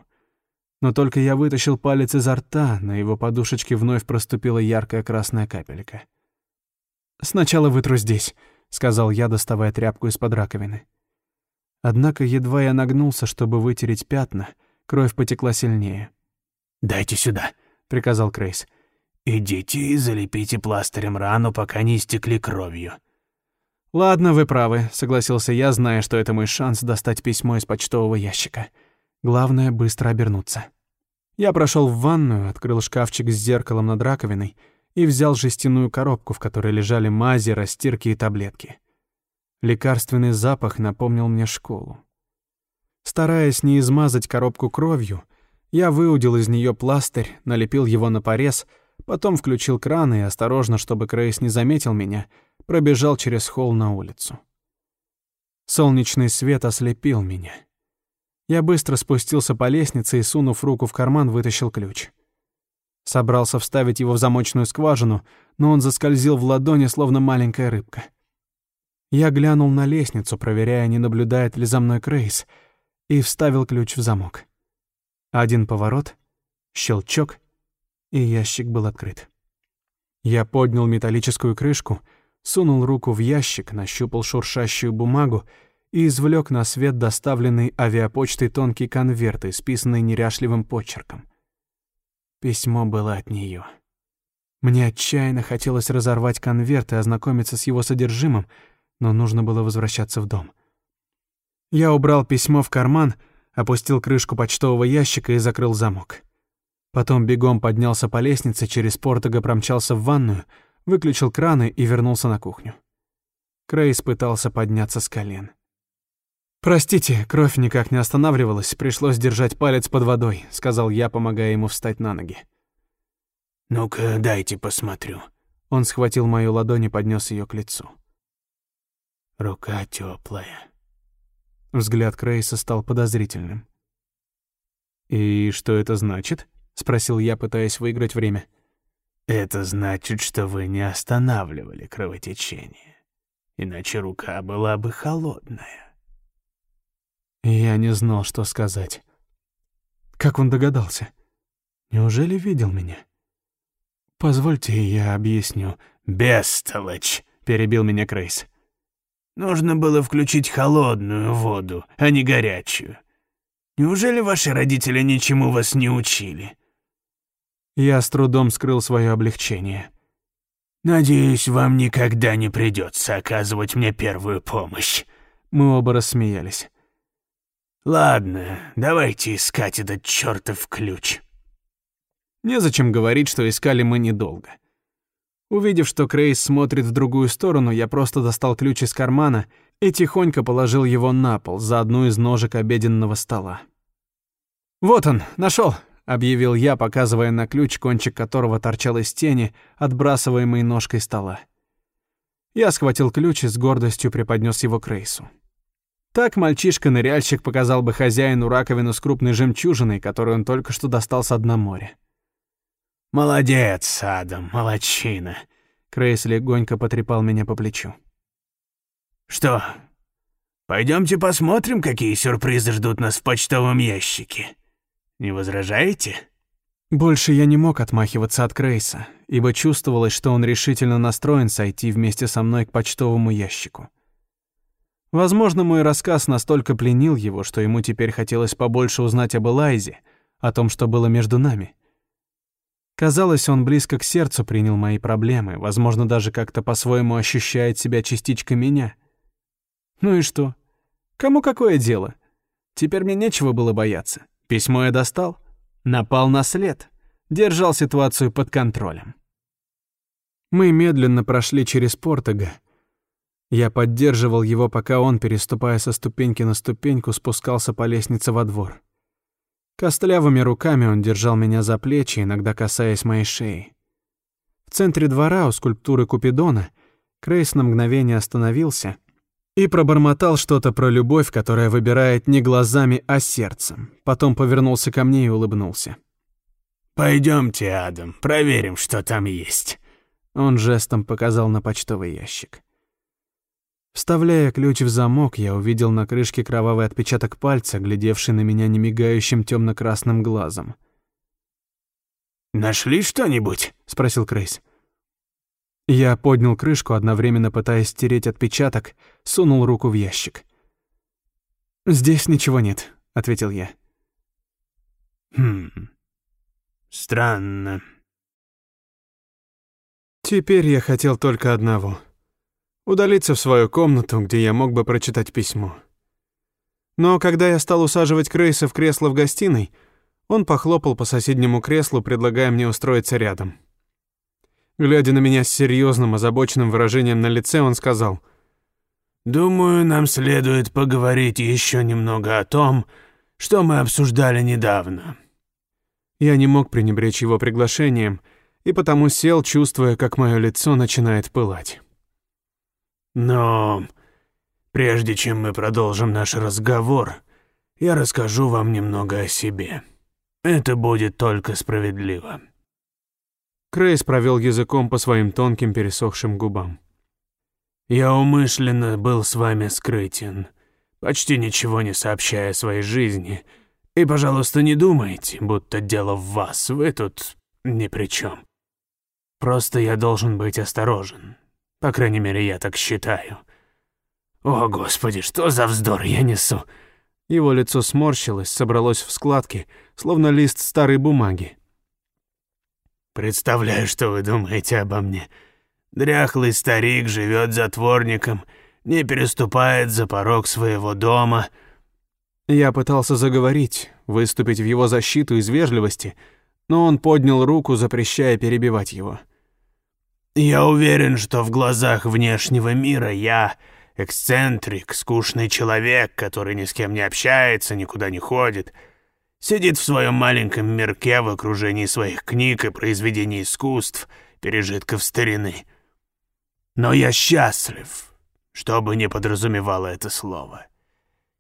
Но только я вытащил палец изо рта, на его подушечке вновь проступила яркая красная капелька. «Сначала вытру здесь», — сказал я, доставая тряпку из-под раковины. Однако едва я нагнулся, чтобы вытереть пятна, кровь потекла сильнее. «Дайте сюда», — приказал Крейс. «Идите и залепите пластырем рану, пока не истекли кровью». «Ладно, вы правы», — согласился я, зная, что это мой шанс достать письмо из почтового ящика. Главное — быстро обернуться. Я прошел в ванную, открыл шкафчик с зеркалом над раковиной и взял жестяную коробку, в которой лежали мази, растирки и таблетки. Лекарственный запах напомнил мне школу. Стараясь не измазать коробку кровью, я выудил из нее пластырь, налепил его на порез, потом включил кран и, осторожно, чтобы Крейс не заметил меня, пробежал через холл на улицу. Солнечный свет ослепил меня. Я быстро спустился по лестнице и, сунув руку в карман, вытащил ключ. Собрался вставить его в замочную скважину, но он заскользил в ладони, словно маленькая рыбка. Я глянул на лестницу, проверяя, не наблюдает ли за мной Крейс, и вставил ключ в замок. Один поворот, щелчок, и ящик был открыт. Я поднял металлическую крышку, сунул руку в ящик, нащупал шуршащую бумагу и извлек на свет доставленный авиапочтой тонкий конверт, исписанный неряшливым почерком. Письмо было от нее. Мне отчаянно хотелось разорвать конверт и ознакомиться с его содержимым, но нужно было возвращаться в дом. Я убрал письмо в карман — опустил крышку почтового ящика и закрыл замок. Потом бегом поднялся по лестнице, через портого промчался в ванную, выключил краны и вернулся на кухню. Крейс пытался подняться с колен. «Простите, кровь никак не останавливалась, пришлось держать палец под водой», — сказал я, помогая ему встать на ноги. «Ну-ка, дайте посмотрю». Он схватил мою ладонь и поднес ее к лицу. Рука теплая. Взгляд Крейса стал подозрительным. «И что это значит?» — спросил я, пытаясь выиграть время. «Это значит, что вы не останавливали кровотечение, иначе рука была бы холодная». Я не знал, что сказать. Как он догадался? Неужели видел меня? «Позвольте, я объясню». «Бестолочь», — перебил меня Крейс. «Нужно было включить холодную воду, а не горячую. Неужели ваши родители ничему вас не учили?» Я с трудом скрыл свое облегчение. «Надеюсь, вам никогда не придется оказывать мне первую помощь». Мы оба рассмеялись. «Ладно, давайте искать этот чертов ключ». Незачем говорить, что искали мы недолго. Увидев, что Крейс смотрит в другую сторону, я просто достал ключ из кармана и тихонько положил его на пол за одну из ножек обеденного стола. «Вот он, нашел, объявил я, показывая на ключ, кончик которого торчал из тени, отбрасываемой ножкой стола. Я схватил ключ и с гордостью преподнес его Крейсу. Так мальчишка-ныряльщик показал бы хозяину раковину с крупной жемчужиной, которую он только что достал с дна моря. «Молодец, Адам, молодчина!» Крейс легонько потрепал меня по плечу. «Что, пойдемте посмотрим, какие сюрпризы ждут нас в почтовом ящике? Не возражаете?» Больше я не мог отмахиваться от Крейса, ибо чувствовалось, что он решительно настроен сойти вместе со мной к почтовому ящику. Возможно, мой рассказ настолько пленил его, что ему теперь хотелось побольше узнать об Элайзе, о том, что было между нами. Казалось, он близко к сердцу принял мои проблемы, возможно, даже как-то по-своему ощущает себя частичкой меня. Ну и что? Кому какое дело? Теперь мне нечего было бояться. Письмо я достал, напал на след, держал ситуацию под контролем. Мы медленно прошли через Портога. Я поддерживал его, пока он, переступая со ступеньки на ступеньку, спускался по лестнице во двор. Костлявыми руками он держал меня за плечи, иногда касаясь моей шеи. В центре двора у скульптуры Купидона Крейс на мгновение остановился и пробормотал что-то про любовь, которая выбирает не глазами, а сердцем. Потом повернулся ко мне и улыбнулся. «Пойдемте, Адам, проверим, что там есть». Он жестом показал на почтовый ящик. Вставляя ключ в замок, я увидел на крышке кровавый отпечаток пальца, глядевший на меня немигающим темно-красным глазом. «Нашли что-нибудь?» — спросил Крейс. Я поднял крышку, одновременно пытаясь стереть отпечаток, сунул руку в ящик. «Здесь ничего нет», — ответил я. «Хм... Странно». Теперь я хотел только одного — удалиться в свою комнату, где я мог бы прочитать письмо. Но когда я стал усаживать Крейса в кресло в гостиной, он похлопал по соседнему креслу, предлагая мне устроиться рядом. Глядя на меня с серьезным, озабоченным выражением на лице, он сказал, «Думаю, нам следует поговорить еще немного о том, что мы обсуждали недавно». Я не мог пренебречь его приглашением, и потому сел, чувствуя, как мое лицо начинает пылать. Но прежде чем мы продолжим наш разговор, я расскажу вам немного о себе. Это будет только справедливо». Крейс провел языком по своим тонким пересохшим губам. «Я умышленно был с вами скрытен, почти ничего не сообщая о своей жизни. И, пожалуйста, не думайте, будто дело в вас, вы тут ни при чем. Просто я должен быть осторожен. По крайней мере, я так считаю. О, Господи, что за вздор я несу? Его лицо сморщилось, собралось в складки, словно лист старой бумаги. Представляю, что вы думаете обо мне. Дряхлый старик живет затворником, не переступает за порог своего дома. Я пытался заговорить, выступить в его защиту из вежливости, но он поднял руку, запрещая перебивать его. «Я уверен, что в глазах внешнего мира я эксцентрик, скучный человек, который ни с кем не общается, никуда не ходит, сидит в своем маленьком мирке в окружении своих книг и произведений искусств, пережитков старины. Но я счастлив, что бы ни подразумевало это слово.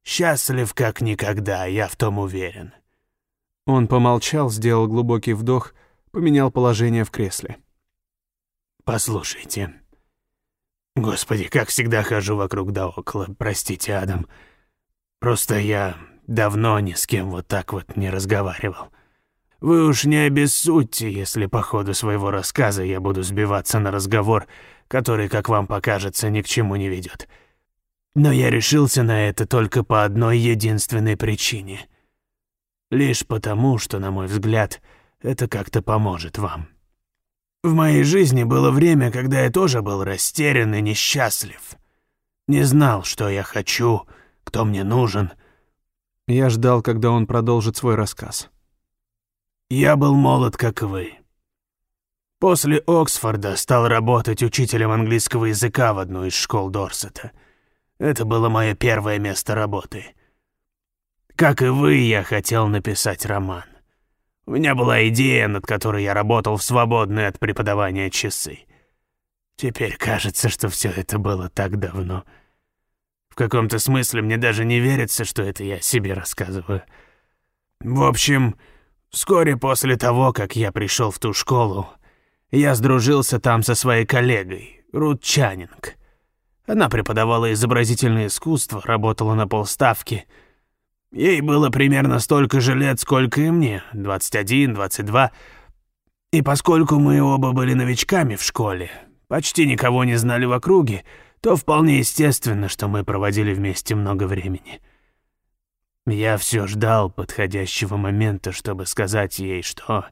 Счастлив как никогда, я в том уверен». Он помолчал, сделал глубокий вдох, поменял положение в кресле. «Послушайте. Господи, как всегда хожу вокруг да около. Простите, Адам. Просто я давно ни с кем вот так вот не разговаривал. Вы уж не обессудьте, если по ходу своего рассказа я буду сбиваться на разговор, который, как вам покажется, ни к чему не ведет. Но я решился на это только по одной единственной причине. Лишь потому, что, на мой взгляд, это как-то поможет вам. В моей жизни было время, когда я тоже был растерян и несчастлив. Не знал, что я хочу, кто мне нужен. Я ждал, когда он продолжит свой рассказ. Я был молод, как вы. После Оксфорда стал работать учителем английского языка в одной из школ Дорсета. Это было мое первое место работы. Как и вы, я хотел написать роман. У меня была идея, над которой я работал в свободные от преподавания часы. Теперь кажется, что все это было так давно. Каком-то смысле мне даже не верится, что это я себе рассказываю. В общем, вскоре после того, как я пришел в ту школу, я сдружился там со своей коллегой, Рут Чанинг. Она преподавала изобразительное искусство, работала на полставки — Ей было примерно столько же лет, сколько и мне, 21, 22. И поскольку мы оба были новичками в школе, почти никого не знали в округе, то вполне естественно, что мы проводили вместе много времени. Я все ждал подходящего момента, чтобы сказать ей, что...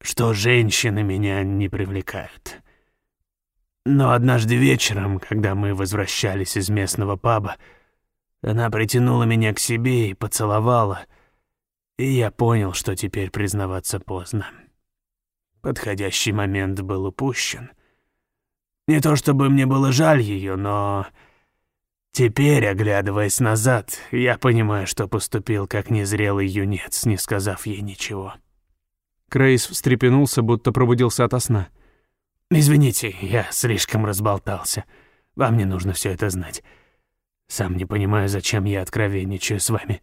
что женщины меня не привлекают. Но однажды вечером, когда мы возвращались из местного паба, она притянула меня к себе и поцеловала, и я понял, что теперь признаваться поздно. Подходящий момент был упущен. Не то чтобы мне было жаль ее, но... Теперь, оглядываясь назад, я понимаю, что поступил как незрелый юнец, не сказав ей ничего. Крейс встрепенулся, будто пробудился ото сна. «Извините, я слишком разболтался. Вам не нужно все это знать. Сам не понимаю, зачем я откровенничаю с вами.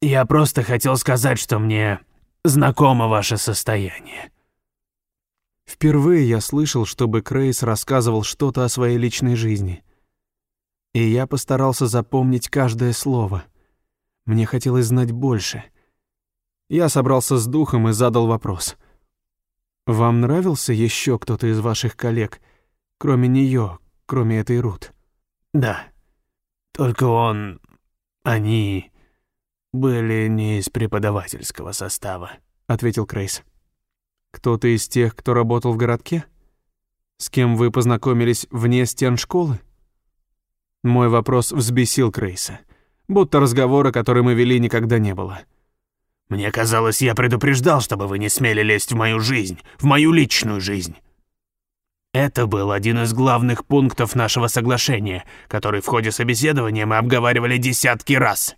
Я просто хотел сказать, что мне знакомо ваше состояние». Впервые я слышал, чтобы Крейс рассказывал что-то о своей личной жизни. И я постарался запомнить каждое слово. Мне хотелось знать больше. Я собрался с духом и задал вопрос. «Вам нравился еще кто-то из ваших коллег, кроме нее, кроме этой Рут?» «Да», только он... они... были не из преподавательского состава», — ответил Крейс. «Кто-то из тех, кто работал в городке? С кем вы познакомились вне стен школы?» Мой вопрос взбесил Крейса. Будто разговора, который мы вели, никогда не было. «Мне казалось, я предупреждал, чтобы вы не смели лезть в мою жизнь, в мою личную жизнь». Это был один из главных пунктов нашего соглашения, который в ходе собеседования мы обговаривали десятки раз.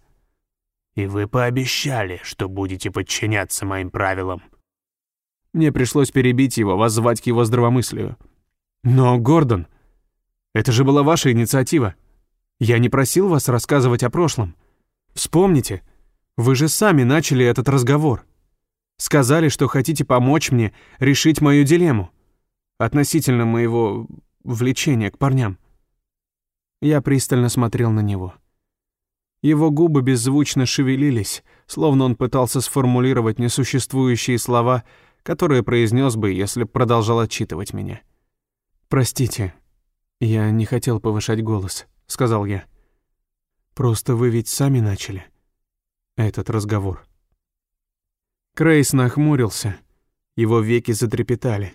И вы пообещали, что будете подчиняться моим правилам. Мне пришлось перебить его, воззвать к его здравомыслию. Но, Гордон, это же была ваша инициатива. Я не просил вас рассказывать о прошлом. Вспомните, вы же сами начали этот разговор. Сказали, что хотите помочь мне решить мою дилемму относительно моего влечения к парням. Я пристально смотрел на него. Его губы беззвучно шевелились, словно он пытался сформулировать несуществующие слова, которые произнес бы, если продолжал отчитывать меня. «Простите, я не хотел повышать голос», — сказал я. «Просто вы ведь сами начали этот разговор». Крейс нахмурился, его веки затрепетали.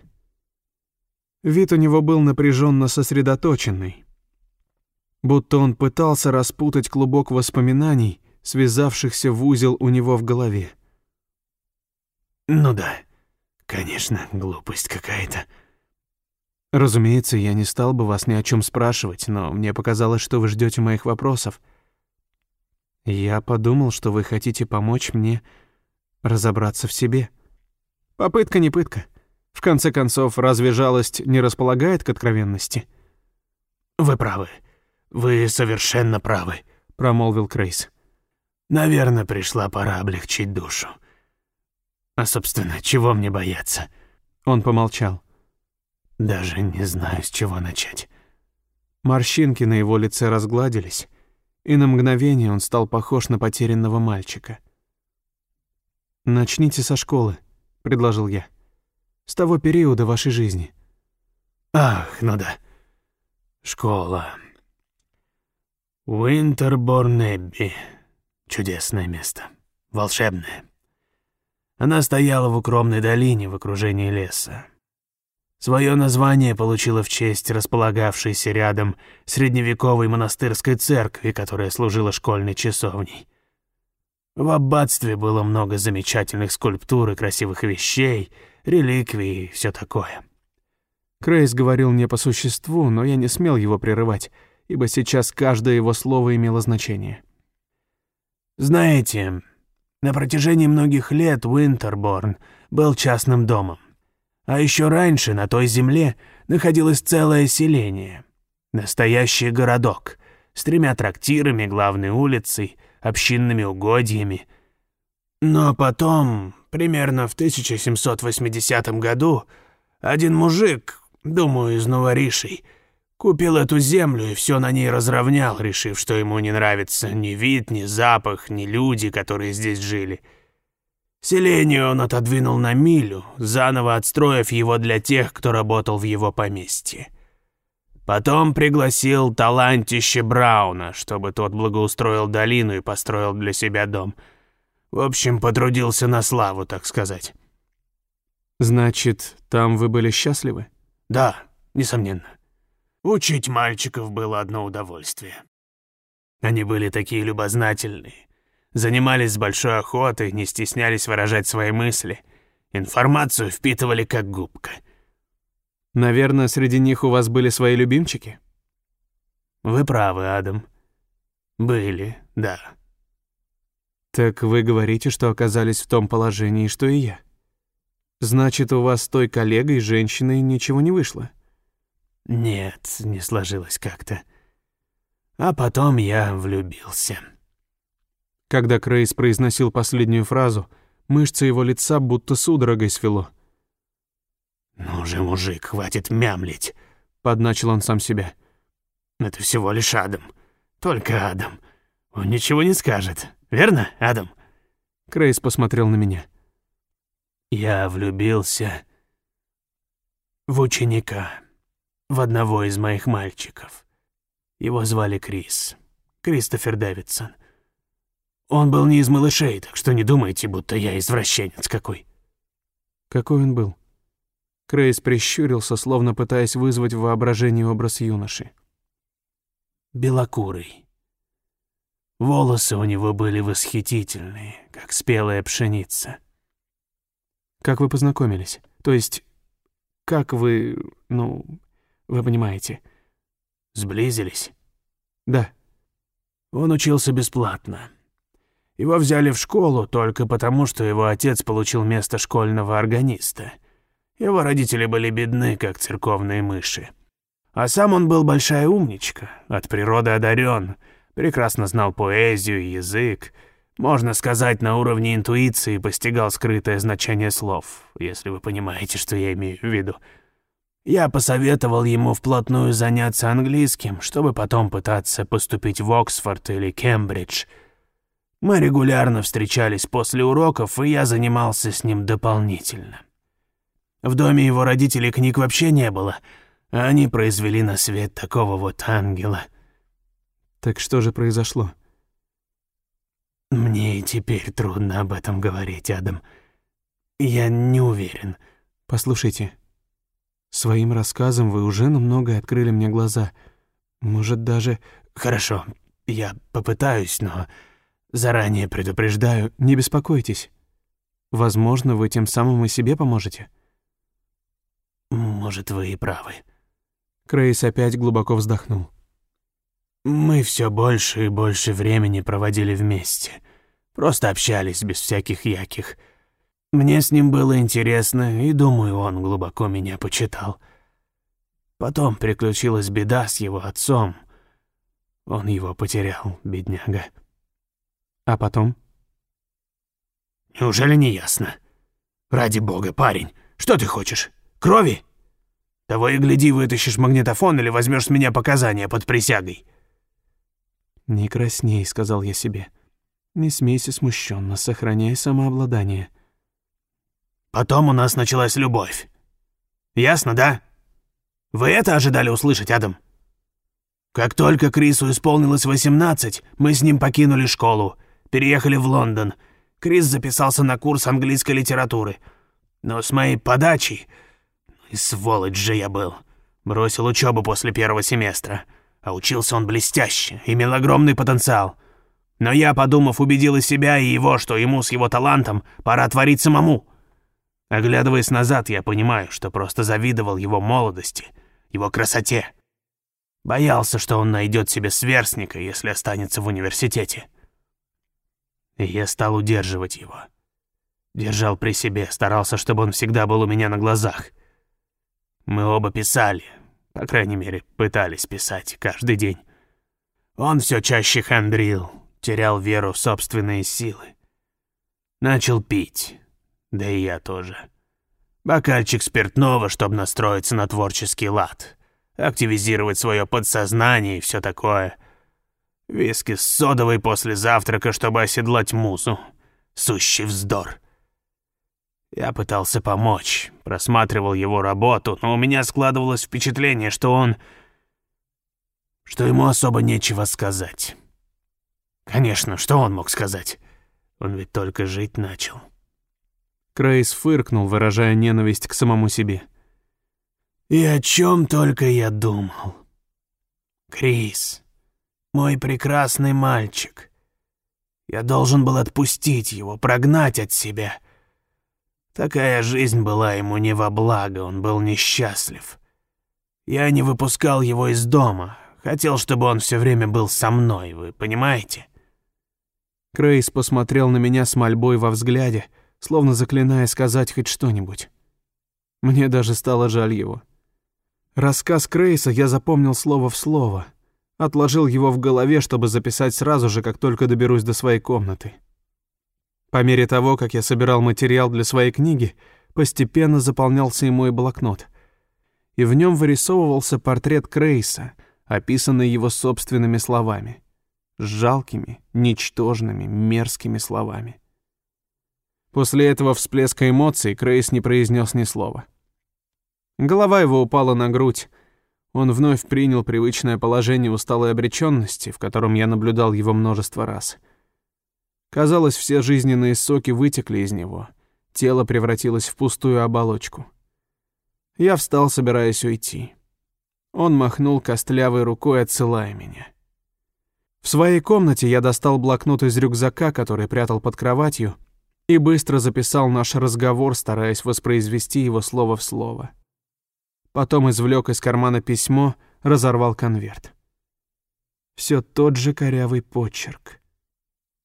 Вид у него был напряженно сосредоточенный. Будто он пытался распутать клубок воспоминаний, связавшихся в узел у него в голове. Ну да, конечно, глупость какая-то. Разумеется, я не стал бы вас ни о чем спрашивать, но мне показалось, что вы ждете моих вопросов. Я подумал, что вы хотите помочь мне разобраться в себе. Попытка не пытка. В конце концов, разве жалость не располагает к откровенности? Вы правы. Вы совершенно правы, промолвил Крейс. Наверное, пришла пора облегчить душу. А, собственно, чего мне бояться? Он помолчал. Даже не знаю, с чего начать. Морщинки на его лице разгладились, и на мгновение он стал похож на потерянного мальчика. «Начните со школы», — предложил я. «С того периода вашей жизни». «Ах, ну да. Школа. Уинтерборн-Эбби. Чудесное место. Волшебное. Она стояла в укромной долине в окружении леса. Свое название получила в честь располагавшейся рядом средневековой монастырской церкви, которая служила школьной часовней. В аббатстве было много замечательных скульптур и красивых вещей, реликвий и все такое. Крейс говорил не по существу, но я не смел его прерывать, ибо сейчас каждое его слово имело значение. «Знаете, на протяжении многих лет Уинтерборн был частным домом. А еще раньше на той земле находилось целое селение. Настоящий городок с тремя трактирами, главной улицей, общинными угодьями. Но потом, примерно в 1780 году, один мужик, думаю, из Новоришей, купил эту землю и все на ней разровнял, решив, что ему не нравится ни вид, ни запах, ни люди, которые здесь жили — Селение он отодвинул на милю, заново отстроив его для тех, кто работал в его поместье. Потом пригласил талантище Брауна, чтобы тот благоустроил долину и построил для себя дом. В общем, потрудился на славу, так сказать. «Значит, там вы были счастливы?» «Да, несомненно. Учить мальчиков было одно удовольствие. Они были такие любознательные, занимались с большой охотой, не стеснялись выражать свои мысли. Информацию впитывали как губка. Наверное, среди них у вас были свои любимчики? Вы правы, Адам. Были, да. Так вы говорите, что оказались в том положении, что и я. Значит, у вас с той коллегой, женщиной, ничего не вышло? Нет, не сложилось как-то. А потом я влюбился. Когда Крейс произносил последнюю фразу, мышцы его лица будто судорогой свело. «Ну же, мужик, хватит мямлить», — подначил он сам себя. «Это всего лишь Адам. Только Адам. Он ничего не скажет. Верно, Адам?» Крейс посмотрел на меня. «Я влюбился в ученика, в одного из моих мальчиков. Его звали Крис, Кристофер Дэвидсон. Он был не из малышей, так что не думайте, будто я извращенец какой». Какой он был? Крейс прищурился, словно пытаясь вызвать в воображении образ юноши. Белокурый. Волосы у него были восхитительные, как спелая пшеница. Как вы познакомились? То есть, как вы, ну, вы понимаете? Сблизились? Да. Он учился бесплатно. Его взяли в школу только потому, что его отец получил место школьного органиста. Его родители были бедны, как церковные мыши. А сам он был большая умничка, от природы одарен, прекрасно знал поэзию и язык, можно сказать, на уровне интуиции постигал скрытое значение слов, если вы понимаете, что я имею в виду. Я посоветовал ему вплотную заняться английским, чтобы потом пытаться поступить в Оксфорд или Кембридж — мы регулярно встречались после уроков, и я занимался с ним дополнительно. В доме его родителей книг вообще не было, а они произвели на свет такого вот ангела. Так что же произошло? Мне и теперь трудно об этом говорить, Адам. Я не уверен. Послушайте, своим рассказом вы уже намного открыли мне глаза. Может, даже... Хорошо, я попытаюсь, но... Заранее предупреждаю, не беспокойтесь. Возможно, вы тем самым и себе поможете. Может, вы и правы. Крейс опять глубоко вздохнул. Мы все больше и больше времени проводили вместе. Просто общались без всяких яких. Мне с ним было интересно, и, думаю, он глубоко меня почитал. Потом приключилась беда с его отцом. Он его потерял, бедняга. А потом? Неужели не ясно? Ради бога, парень, что ты хочешь? Крови? Того и гляди, вытащишь магнитофон или возьмешь с меня показания под присягой. «Не красней», — сказал я себе. «Не смейся смущенно, сохраняй самообладание». Потом у нас началась любовь. Ясно, да? Вы это ожидали услышать, Адам? Как только Крису исполнилось 18, мы с ним покинули школу, переехали в Лондон. Крис записался на курс английской литературы. Но с моей подачей... И сволочь же я был. Бросил учебу после первого семестра. А учился он блестяще, имел огромный потенциал. Но я, подумав, убедил и себя, и его, что ему с его талантом пора творить самому. Оглядываясь назад, я понимаю, что просто завидовал его молодости, его красоте. Боялся, что он найдет себе сверстника, если останется в университете. И я стал удерживать его. Держал при себе, старался, чтобы он всегда был у меня на глазах. Мы оба писали, по крайней мере, пытались писать каждый день. Он все чаще хандрил, терял веру в собственные силы. Начал пить, да и я тоже. Бокальчик спиртного, чтобы настроиться на творческий лад, активизировать свое подсознание и все такое. Виски с содовой после завтрака, чтобы оседлать музу. Сущий вздор. Я пытался помочь, просматривал его работу, но у меня складывалось впечатление, что он... что ему особо нечего сказать. Конечно, что он мог сказать? Он ведь только жить начал. Крейс фыркнул, выражая ненависть к самому себе. «И о чем только я думал. Крис, мой прекрасный мальчик. Я должен был отпустить его, прогнать от себя. Такая жизнь была ему не во благо, он был несчастлив. Я не выпускал его из дома, хотел, чтобы он все время был со мной, вы понимаете?» Крейс посмотрел на меня с мольбой во взгляде, словно заклиная сказать хоть что-нибудь. Мне даже стало жаль его. Рассказ Крейса я запомнил слово в слово, отложил его в голове, чтобы записать сразу же, как только доберусь до своей комнаты. По мере того, как я собирал материал для своей книги, постепенно заполнялся и мой блокнот. И в нем вырисовывался портрет Крейса, описанный его собственными словами. Жалкими, ничтожными, мерзкими словами. После этого всплеска эмоций Крейс не произнес ни слова. Голова его упала на грудь. Он вновь принял привычное положение усталой обреченности, в котором я наблюдал его множество раз — Казалось, все жизненные соки вытекли из него. Тело превратилось в пустую оболочку. Я встал, собираясь уйти. Он махнул костлявой рукой, отсылая меня. В своей комнате я достал блокнот из рюкзака, который прятал под кроватью, и быстро записал наш разговор, стараясь воспроизвести его слово в слово. Потом извлек из кармана письмо, разорвал конверт. Все тот же корявый почерк.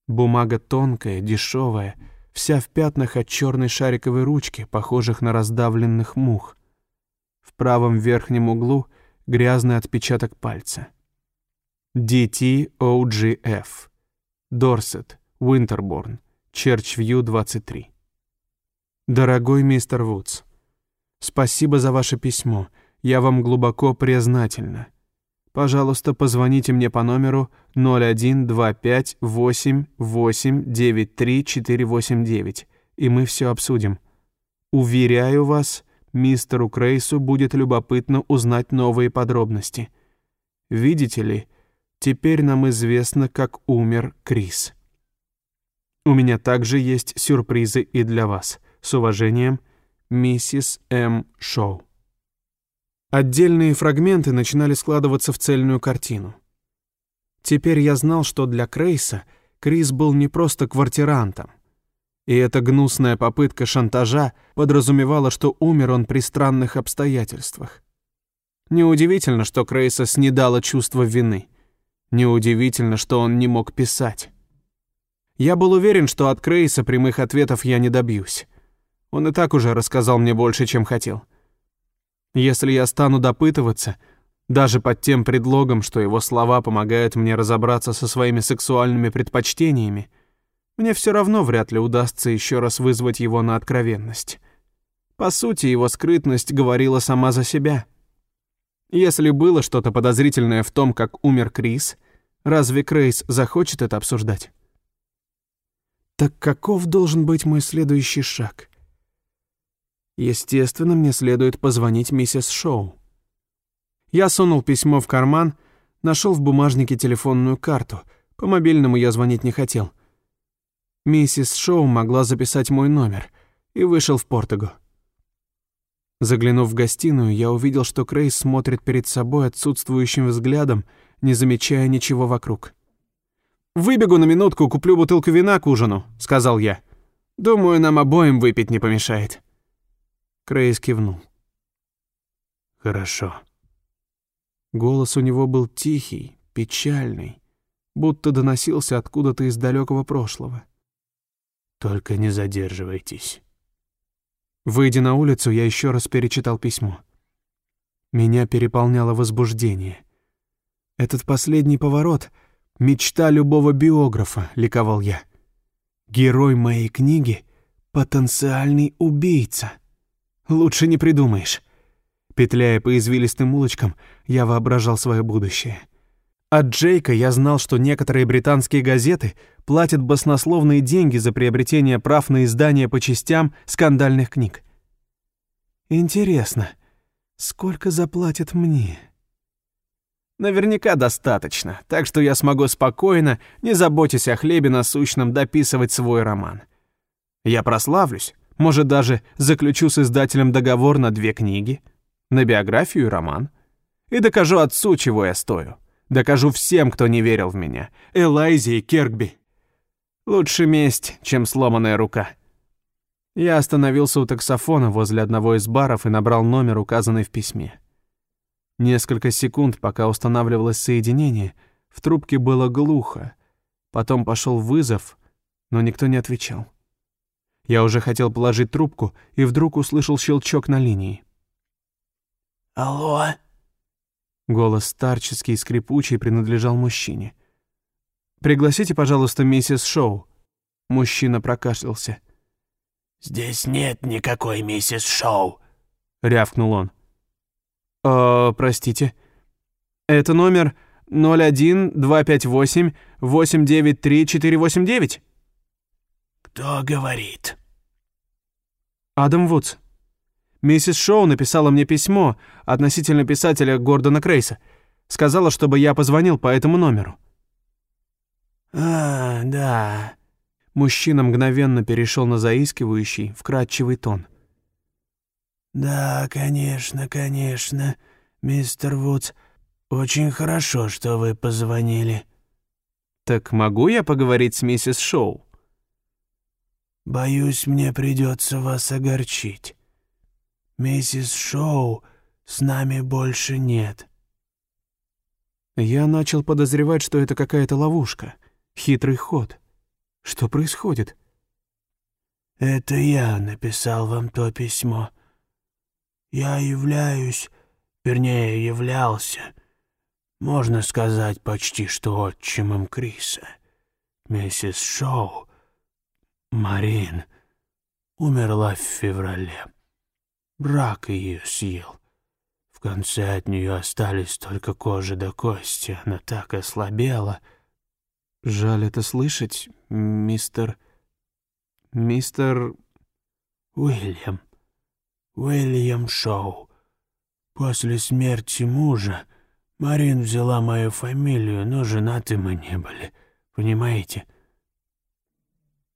Бумага тонкая, дешевая, вся в пятнах от черной шариковой ручки, похожих на раздавленных мух. В правом верхнем углу грязный отпечаток пальца. DTOGF. Дорсет, Уинтерборн, Черчвью, 23. Дорогой мистер Вудс, спасибо за ваше письмо. Я вам глубоко признательна пожалуйста, позвоните мне по номеру 01258893 и мы все обсудим. Уверяю вас, мистеру Крейсу будет любопытно узнать новые подробности. Видите ли, теперь нам известно, как умер Крис. У меня также есть сюрпризы и для вас. С уважением, миссис М. Шоу. Отдельные фрагменты начинали складываться в цельную картину. Теперь я знал, что для Крейса Крис был не просто квартирантом. И эта гнусная попытка шантажа подразумевала, что умер он при странных обстоятельствах. Неудивительно, что Крейса снедало чувство вины. Неудивительно, что он не мог писать. Я был уверен, что от Крейса прямых ответов я не добьюсь. Он и так уже рассказал мне больше, чем хотел. Если я стану допытываться, даже под тем предлогом, что его слова помогают мне разобраться со своими сексуальными предпочтениями, мне все равно вряд ли удастся еще раз вызвать его на откровенность. По сути, его скрытность говорила сама за себя. Если было что-то подозрительное в том, как умер Крис, разве Крейс захочет это обсуждать? Так каков должен быть мой следующий шаг? Естественно, мне следует позвонить миссис Шоу. Я сунул письмо в карман, нашел в бумажнике телефонную карту. По мобильному я звонить не хотел. Миссис Шоу могла записать мой номер и вышел в Портого. Заглянув в гостиную, я увидел, что Крейс смотрит перед собой отсутствующим взглядом, не замечая ничего вокруг. «Выбегу на минутку, куплю бутылку вина к ужину», — сказал я. «Думаю, нам обоим выпить не помешает». Крейс кивнул. «Хорошо». Голос у него был тихий, печальный, будто доносился откуда-то из далекого прошлого. «Только не задерживайтесь». Выйдя на улицу, я еще раз перечитал письмо. Меня переполняло возбуждение. Этот последний поворот — Мечта любого биографа, ликовал я. Герой моей книги — потенциальный убийца. Лучше не придумаешь. Петляя по извилистым улочкам, я воображал свое будущее. От Джейка я знал, что некоторые британские газеты платят баснословные деньги за приобретение прав на издание по частям скандальных книг. Интересно, сколько заплатят мне?» Наверняка достаточно, так что я смогу спокойно, не заботясь о хлебе насущном, дописывать свой роман. Я прославлюсь, может, даже заключу с издателем договор на две книги, на биографию и роман. И докажу отцу, чего я стою. Докажу всем, кто не верил в меня. Элайзе и Керкби. Лучше месть, чем сломанная рука. Я остановился у таксофона возле одного из баров и набрал номер, указанный в письме. Несколько секунд, пока устанавливалось соединение, в трубке было глухо. Потом пошел вызов, но никто не отвечал. Я уже хотел положить трубку, и вдруг услышал щелчок на линии. «Алло?» Голос старческий и скрипучий принадлежал мужчине. «Пригласите, пожалуйста, миссис Шоу». Мужчина прокашлялся. «Здесь нет никакой миссис Шоу», — рявкнул он. «Э, простите. Это номер 01-258-893-489?» «Кто говорит?» «Адам Вудс. Миссис Шоу написала мне письмо относительно писателя Гордона Крейса. Сказала, чтобы я позвонил по этому номеру». «А, да». Мужчина мгновенно перешел на заискивающий, вкрадчивый тон. «Да, конечно, конечно, мистер Вудс. Очень хорошо, что вы позвонили». «Так могу я поговорить с миссис Шоу?» «Боюсь, мне придется вас огорчить. Миссис Шоу с нами больше нет». Я начал подозревать, что это какая-то ловушка, хитрый ход. Что происходит? «Это я написал вам то письмо», я являюсь, вернее, являлся, можно сказать, почти что отчимом Криса. Миссис Шоу, Марин, умерла в феврале. Брак ее съел. В конце от нее остались только кожа до кости. Она так ослабела. Жаль это слышать, мистер... Мистер... Уильям. Уильям Шоу. После смерти мужа Марин взяла мою фамилию, но женаты мы не были. Понимаете?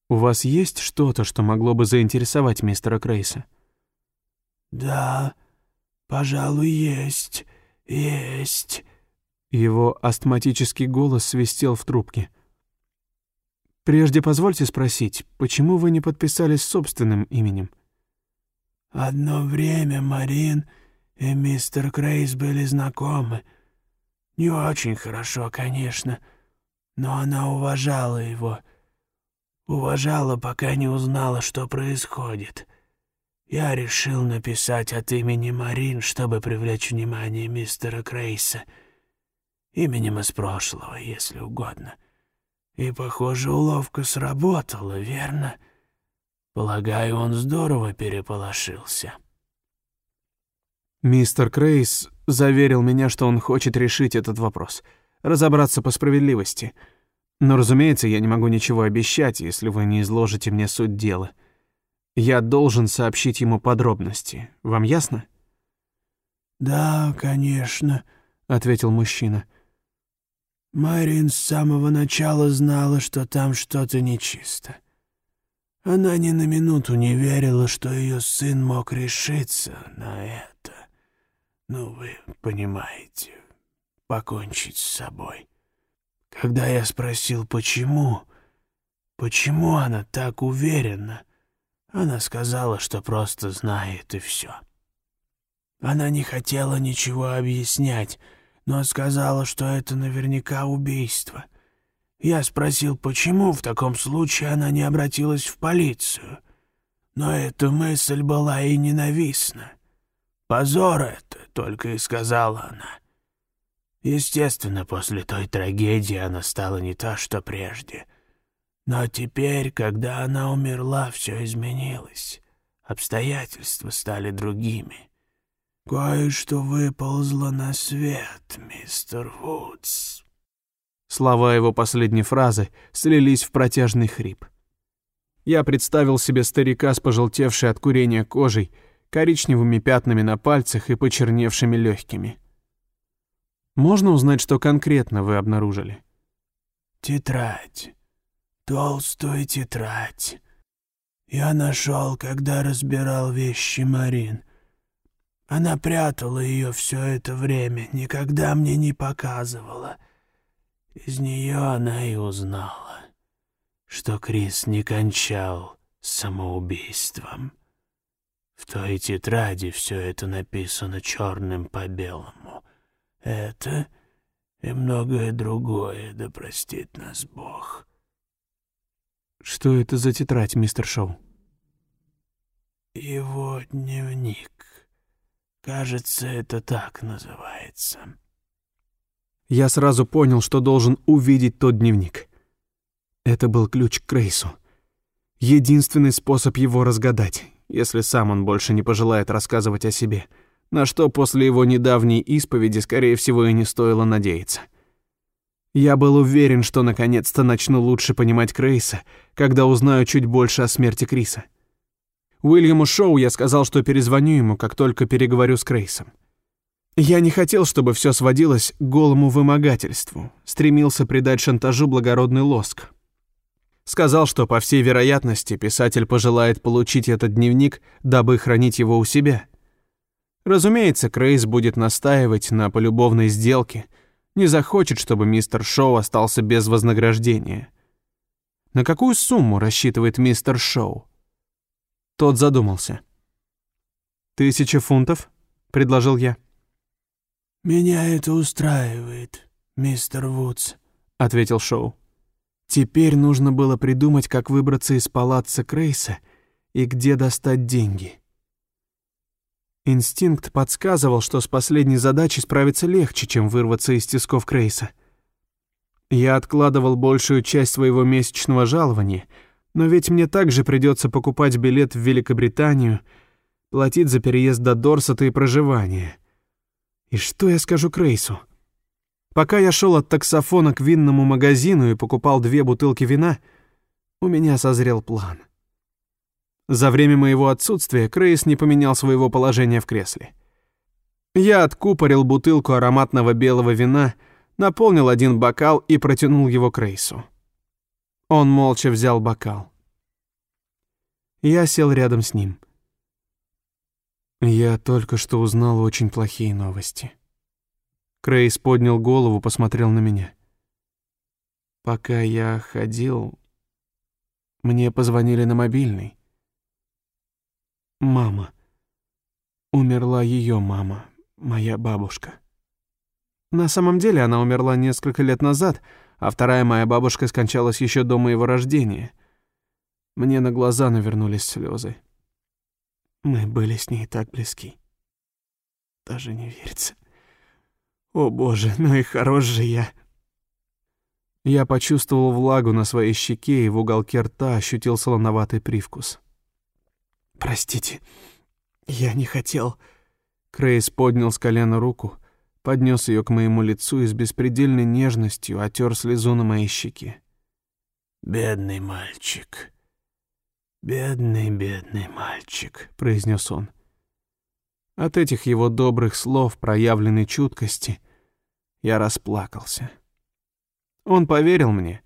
У вас есть что-то, что могло бы заинтересовать мистера Крейса? Да, пожалуй, есть. Есть. Его астматический голос свистел в трубке. Прежде позвольте спросить, почему вы не подписались собственным именем? Одно время Марин и мистер Крейс были знакомы. Не очень хорошо, конечно, но она уважала его. Уважала, пока не узнала, что происходит. Я решил написать от имени Марин, чтобы привлечь внимание мистера Крейса. Именем из прошлого, если угодно. И, похоже, уловка сработала, верно? Полагаю, он здорово переполошился. Мистер Крейс заверил меня, что он хочет решить этот вопрос, разобраться по справедливости. Но, разумеется, я не могу ничего обещать, если вы не изложите мне суть дела. Я должен сообщить ему подробности. Вам ясно? «Да, конечно», — ответил мужчина. Марин с самого начала знала, что там что-то нечисто. Она ни на минуту не верила, что ее сын мог решиться на это. Ну, вы понимаете, покончить с собой. Когда я спросил, почему, почему она так уверена, она сказала, что просто знает и все. Она не хотела ничего объяснять, но сказала, что это наверняка убийство. Я спросил, почему в таком случае она не обратилась в полицию. Но эта мысль была и ненавистна. «Позор это», — только и сказала она. Естественно, после той трагедии она стала не та, что прежде. Но теперь, когда она умерла, все изменилось. Обстоятельства стали другими. «Кое-что выползло на свет, мистер Вудс». Слова его последней фразы слились в протяжный хрип. Я представил себе старика с пожелтевшей от курения кожей, коричневыми пятнами на пальцах и почерневшими легкими. «Можно узнать, что конкретно вы обнаружили?» «Тетрадь. Толстую тетрадь. Я нашел, когда разбирал вещи Марин. Она прятала ее все это время, никогда мне не показывала. Из нее она и узнала, что Крис не кончал самоубийством. В той тетради все это написано черным по белому. Это и многое другое, да простит нас Бог. Что это за тетрадь, мистер Шоу? Его дневник. Кажется, это так называется. Я сразу понял, что должен увидеть тот дневник. Это был ключ к Крейсу. Единственный способ его разгадать, если сам он больше не пожелает рассказывать о себе, на что после его недавней исповеди, скорее всего, и не стоило надеяться. Я был уверен, что наконец-то начну лучше понимать Крейса, когда узнаю чуть больше о смерти Криса. Уильяму Шоу я сказал, что перезвоню ему, как только переговорю с Крейсом. Я не хотел, чтобы все сводилось к голому вымогательству, стремился придать шантажу благородный лоск. Сказал, что, по всей вероятности, писатель пожелает получить этот дневник, дабы хранить его у себя. Разумеется, Крейс будет настаивать на полюбовной сделке, не захочет, чтобы мистер Шоу остался без вознаграждения. На какую сумму рассчитывает мистер Шоу? Тот задумался. «Тысяча фунтов?» — предложил я. «Меня это устраивает, мистер Вудс», — ответил Шоу. Теперь нужно было придумать, как выбраться из палаца Крейса и где достать деньги. Инстинкт подсказывал, что с последней задачей справиться легче, чем вырваться из тисков Крейса. Я откладывал большую часть своего месячного жалования — но ведь мне также придется покупать билет в Великобританию, платить за переезд до Дорсета и проживание. И что я скажу Крейсу? Пока я шел от таксофона к винному магазину и покупал две бутылки вина, у меня созрел план. За время моего отсутствия Крейс не поменял своего положения в кресле. Я откупорил бутылку ароматного белого вина, наполнил один бокал и протянул его Крейсу. Он молча взял бокал. Я сел рядом с ним. Я только что узнал очень плохие новости. Крейс поднял голову, посмотрел на меня. Пока я ходил, Мне позвонили на мобильный. Мама. Умерла ее мама, моя бабушка. На самом деле она умерла несколько лет назад, а вторая моя бабушка скончалась еще до моего рождения. Мне на глаза навернулись слезы. Мы были с ней так близки. Даже не верится. О боже, ну и хорош же я. Я почувствовал влагу на своей щеке и в уголке рта ощутил солоноватый привкус. «Простите, я не хотел...» Крейс поднял с колена руку, поднес ее к моему лицу и с беспредельной нежностью отер слезу на моей щеке. «Бедный мальчик, бедный, бедный мальчик», — произнес он. От этих его добрых слов, проявленной чуткости, я расплакался. Он поверил мне,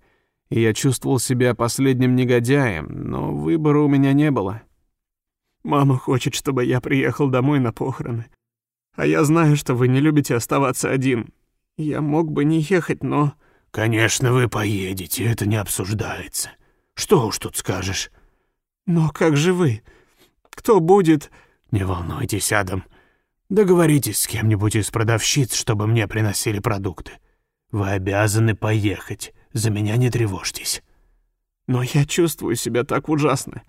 и я чувствовал себя последним негодяем, но выбора у меня не было. Мама хочет, чтобы я приехал домой на похороны. А я знаю, что вы не любите оставаться один. Я мог бы не ехать, но... Конечно, вы поедете, это не обсуждается. Что уж тут скажешь? Но как же вы? Кто будет... Не волнуйтесь, Адам. Договоритесь с кем-нибудь из продавщиц, чтобы мне приносили продукты. Вы обязаны поехать. За меня не тревожьтесь. Но я чувствую себя так ужасно.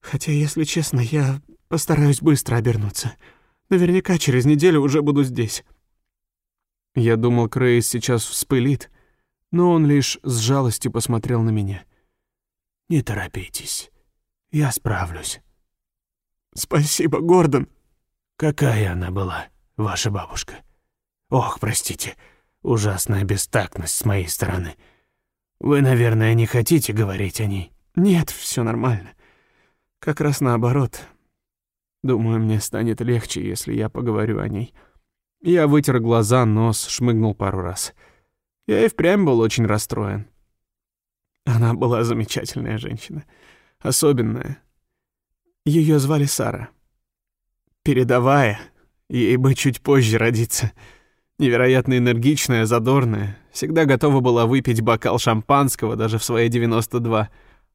Хотя, если честно, я постараюсь быстро обернуться. Наверняка через неделю уже буду здесь. Я думал, Крейс сейчас вспылит, но он лишь с жалостью посмотрел на меня. «Не торопитесь. Я справлюсь». «Спасибо, Гордон». «Какая она была, ваша бабушка?» «Ох, простите, ужасная бестактность с моей стороны. Вы, наверное, не хотите говорить о ней?» «Нет, все нормально. Как раз наоборот. Думаю, мне станет легче, если я поговорю о ней». Я вытер глаза, нос, шмыгнул пару раз. Я и впрямь был очень расстроен. Она была замечательная женщина. Особенная. Ее звали Сара. Передовая. Ей бы чуть позже родиться. Невероятно энергичная, задорная. Всегда готова была выпить бокал шампанского даже в свои 92.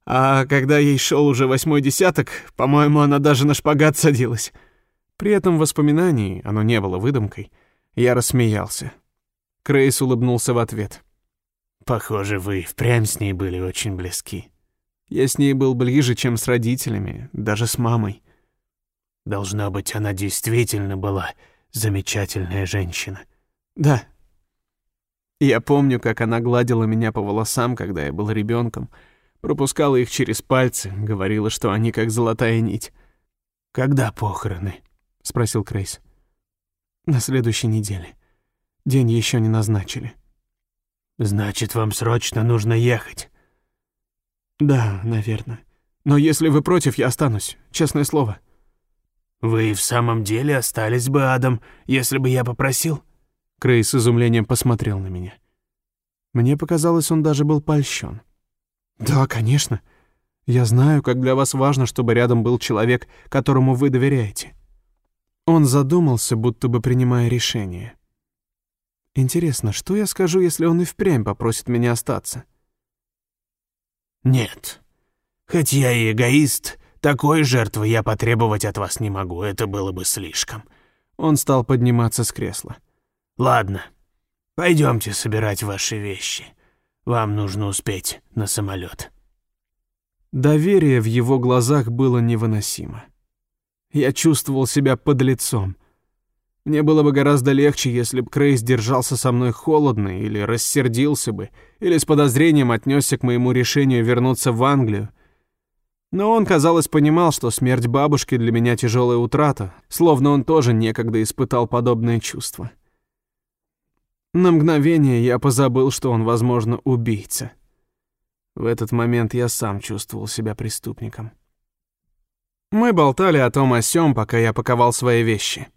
А когда ей шел уже восьмой десяток, по-моему, она даже на шпагат садилась. При этом воспоминании, оно не было выдумкой, я рассмеялся. Крейс улыбнулся в ответ. «Похоже, вы впрямь с ней были очень близки». Я с ней был ближе, чем с родителями, даже с мамой. Должно быть, она действительно была замечательная женщина. Да. Я помню, как она гладила меня по волосам, когда я был ребенком, пропускала их через пальцы, говорила, что они как золотая нить. «Когда похороны?» — спросил Крейс. «На следующей неделе. День еще не назначили». «Значит, вам срочно нужно ехать». «Да, наверное. Но если вы против, я останусь, честное слово». «Вы в самом деле остались бы, Адам, если бы я попросил?» Крей с изумлением посмотрел на меня. Мне показалось, он даже был польщен. «Да, конечно. Я знаю, как для вас важно, чтобы рядом был человек, которому вы доверяете». Он задумался, будто бы принимая решение. «Интересно, что я скажу, если он и впрямь попросит меня остаться?» «Нет. Хоть я и эгоист, такой жертвы я потребовать от вас не могу, это было бы слишком». Он стал подниматься с кресла. «Ладно, пойдемте собирать ваши вещи. Вам нужно успеть на самолет. Доверие в его глазах было невыносимо. Я чувствовал себя под лицом. Мне было бы гораздо легче, если бы Крейс держался со мной холодно или рассердился бы, или с подозрением отнесся к моему решению вернуться в Англию. Но он, казалось, понимал, что смерть бабушки для меня тяжелая утрата, словно он тоже некогда испытал подобное чувство. На мгновение я позабыл, что он, возможно, убийца. В этот момент я сам чувствовал себя преступником. Мы болтали о том о сём, пока я паковал свои вещи.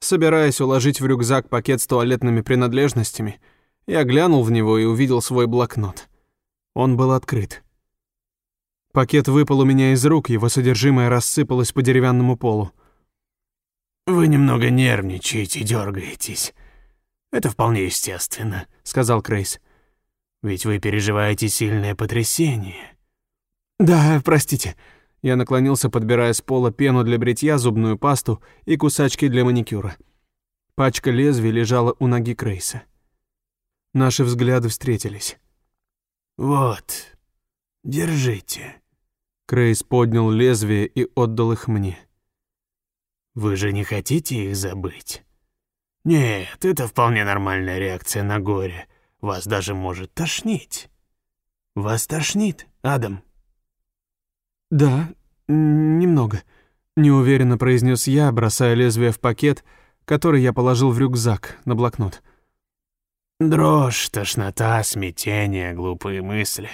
Собираясь уложить в рюкзак пакет с туалетными принадлежностями, я глянул в него и увидел свой блокнот. Он был открыт. Пакет выпал у меня из рук, его содержимое рассыпалось по деревянному полу. «Вы немного нервничаете, дергаетесь. Это вполне естественно», — сказал Крейс. «Ведь вы переживаете сильное потрясение». «Да, простите». Я наклонился, подбирая с пола пену для бритья, зубную пасту и кусачки для маникюра. Пачка лезвий лежала у ноги Крейса. Наши взгляды встретились. «Вот, держите». Крейс поднял лезвие и отдал их мне. «Вы же не хотите их забыть?» «Нет, это вполне нормальная реакция на горе. Вас даже может тошнить». «Вас тошнит, Адам?» «Да, немного», — неуверенно произнес я, бросая лезвие в пакет, который я положил в рюкзак на блокнот. «Дрожь, тошнота, смятение, глупые мысли.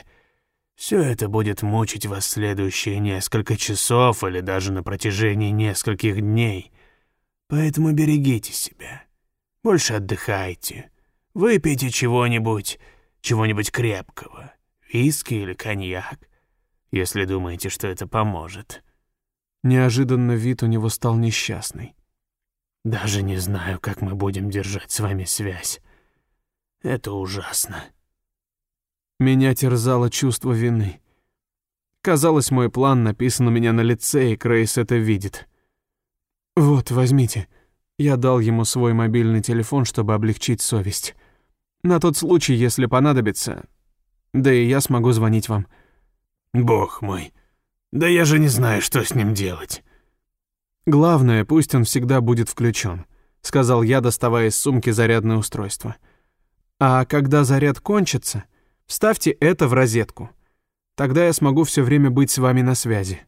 Все это будет мучить вас следующие несколько часов или даже на протяжении нескольких дней. Поэтому берегите себя. Больше отдыхайте. Выпейте чего-нибудь, чего-нибудь крепкого. Виски или коньяк, если думаете, что это поможет. Неожиданно вид у него стал несчастный. Даже не знаю, как мы будем держать с вами связь. Это ужасно. Меня терзало чувство вины. Казалось, мой план написан у меня на лице, и Крейс это видит. «Вот, возьмите». Я дал ему свой мобильный телефон, чтобы облегчить совесть. На тот случай, если понадобится. Да и я смогу звонить вам. Бог мой. Да я же не знаю, что с ним делать. Главное, пусть он всегда будет включен, сказал я, доставая из сумки зарядное устройство. А когда заряд кончится, вставьте это в розетку. Тогда я смогу все время быть с вами на связи.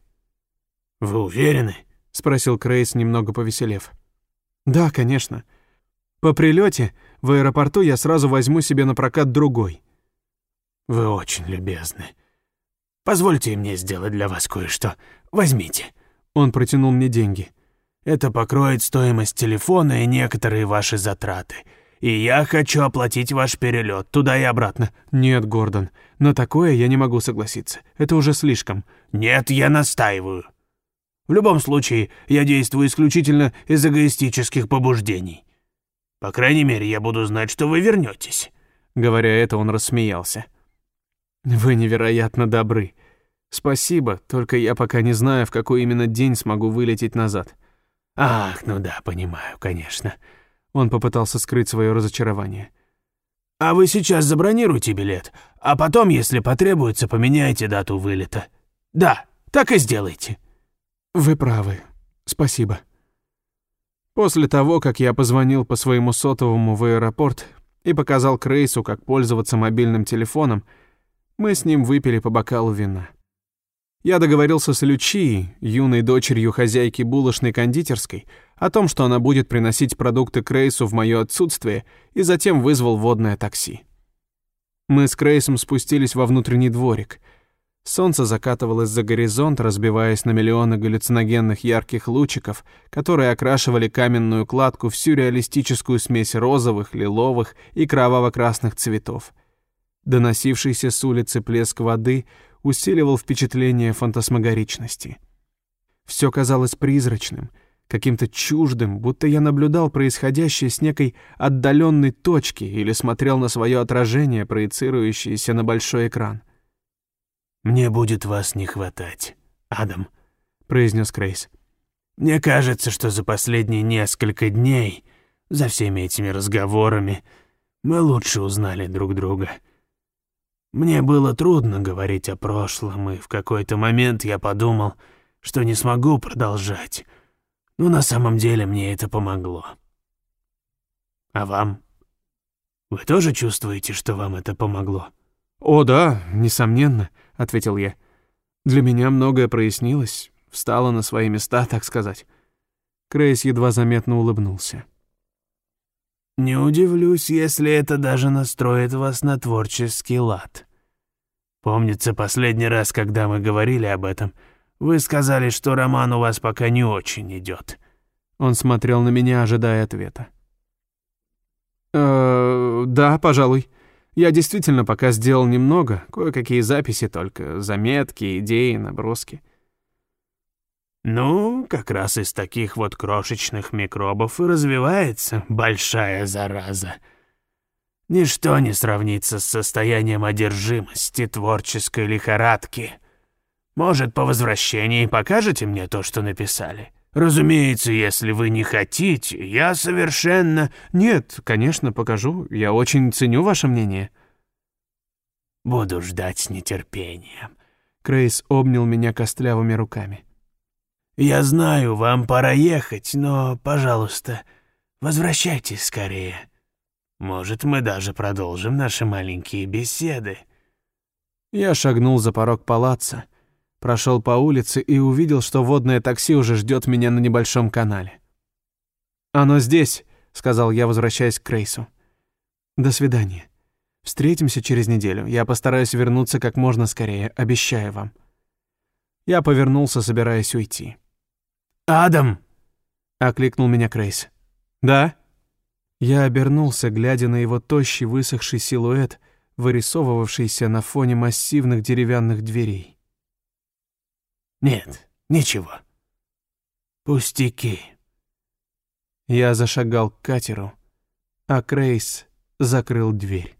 Вы уверены? спросил Крейс, немного повеселев. Да, конечно. По прилете в аэропорту я сразу возьму себе на прокат другой. Вы очень любезны. Позвольте мне сделать для вас кое-что. Возьмите. Он протянул мне деньги. Это покроет стоимость телефона и некоторые ваши затраты. И я хочу оплатить ваш перелет туда и обратно. Нет, Гордон, на такое я не могу согласиться. Это уже слишком. Нет, я настаиваю. В любом случае, я действую исключительно из эгоистических побуждений. По крайней мере, я буду знать, что вы вернетесь. Говоря это, он рассмеялся. Вы невероятно добры. Спасибо, только я пока не знаю, в какой именно день смогу вылететь назад. Ах, ну да, понимаю, конечно. Он попытался скрыть свое разочарование. А вы сейчас забронируйте билет, а потом, если потребуется, поменяйте дату вылета. Да, так и сделайте. Вы правы. Спасибо. После того, как я позвонил по своему сотовому в аэропорт и показал Крейсу, как пользоваться мобильным телефоном, мы с ним выпили по бокалу вина. Я договорился с Лючией, юной дочерью хозяйки булочной кондитерской, о том, что она будет приносить продукты Крейсу в моё отсутствие, и затем вызвал водное такси. Мы с Крейсом спустились во внутренний дворик — Солнце закатывалось за горизонт, разбиваясь на миллионы галлюциногенных ярких лучиков, которые окрашивали каменную кладку в сюрреалистическую смесь розовых, лиловых и кроваво-красных цветов. Доносившийся с улицы плеск воды усиливал впечатление фантасмагоричности. Все казалось призрачным, каким-то чуждым, будто я наблюдал происходящее с некой отдаленной точки или смотрел на свое отражение, проецирующееся на большой экран. «Мне будет вас не хватать, Адам», — произнес Крейс. «Мне кажется, что за последние несколько дней, за всеми этими разговорами, мы лучше узнали друг друга. Мне было трудно говорить о прошлом, и в какой-то момент я подумал, что не смогу продолжать. Но на самом деле мне это помогло. А вам? Вы тоже чувствуете, что вам это помогло?» «О, да, несомненно», — ответил я. «Для меня многое прояснилось, встало на свои места, так сказать». Крейс едва заметно улыбнулся. «Не удивлюсь, если это даже настроит вас на творческий лад. Помнится, последний раз, когда мы говорили об этом, вы сказали, что роман у вас пока не очень идет. Он смотрел на меня, ожидая ответа. «Э, «Да, пожалуй», я действительно пока сделал немного, кое-какие записи только, заметки, идеи, наброски. Ну, как раз из таких вот крошечных микробов и развивается большая зараза. Ничто не сравнится с состоянием одержимости, творческой лихорадки. Может, по возвращении покажете мне то, что написали? Разумеется, если вы не хотите, я совершенно... Нет, конечно, покажу. Я очень ценю ваше мнение. Буду ждать с нетерпением. Крейс обнял меня костлявыми руками. Я знаю, вам пора ехать, но, пожалуйста, возвращайтесь скорее. Может, мы даже продолжим наши маленькие беседы. Я шагнул за порог палаца, прошел по улице и увидел, что водное такси уже ждет меня на небольшом канале. «Оно здесь», — сказал я, возвращаясь к Крейсу. «До свидания. Встретимся через неделю. Я постараюсь вернуться как можно скорее, обещаю вам». Я повернулся, собираясь уйти. «Адам!» — окликнул меня Крейс. «Да?» Я обернулся, глядя на его тощий высохший силуэт, вырисовывавшийся на фоне массивных деревянных дверей. «Нет, ничего. Пустяки». Я зашагал к катеру, а Крейс закрыл дверь.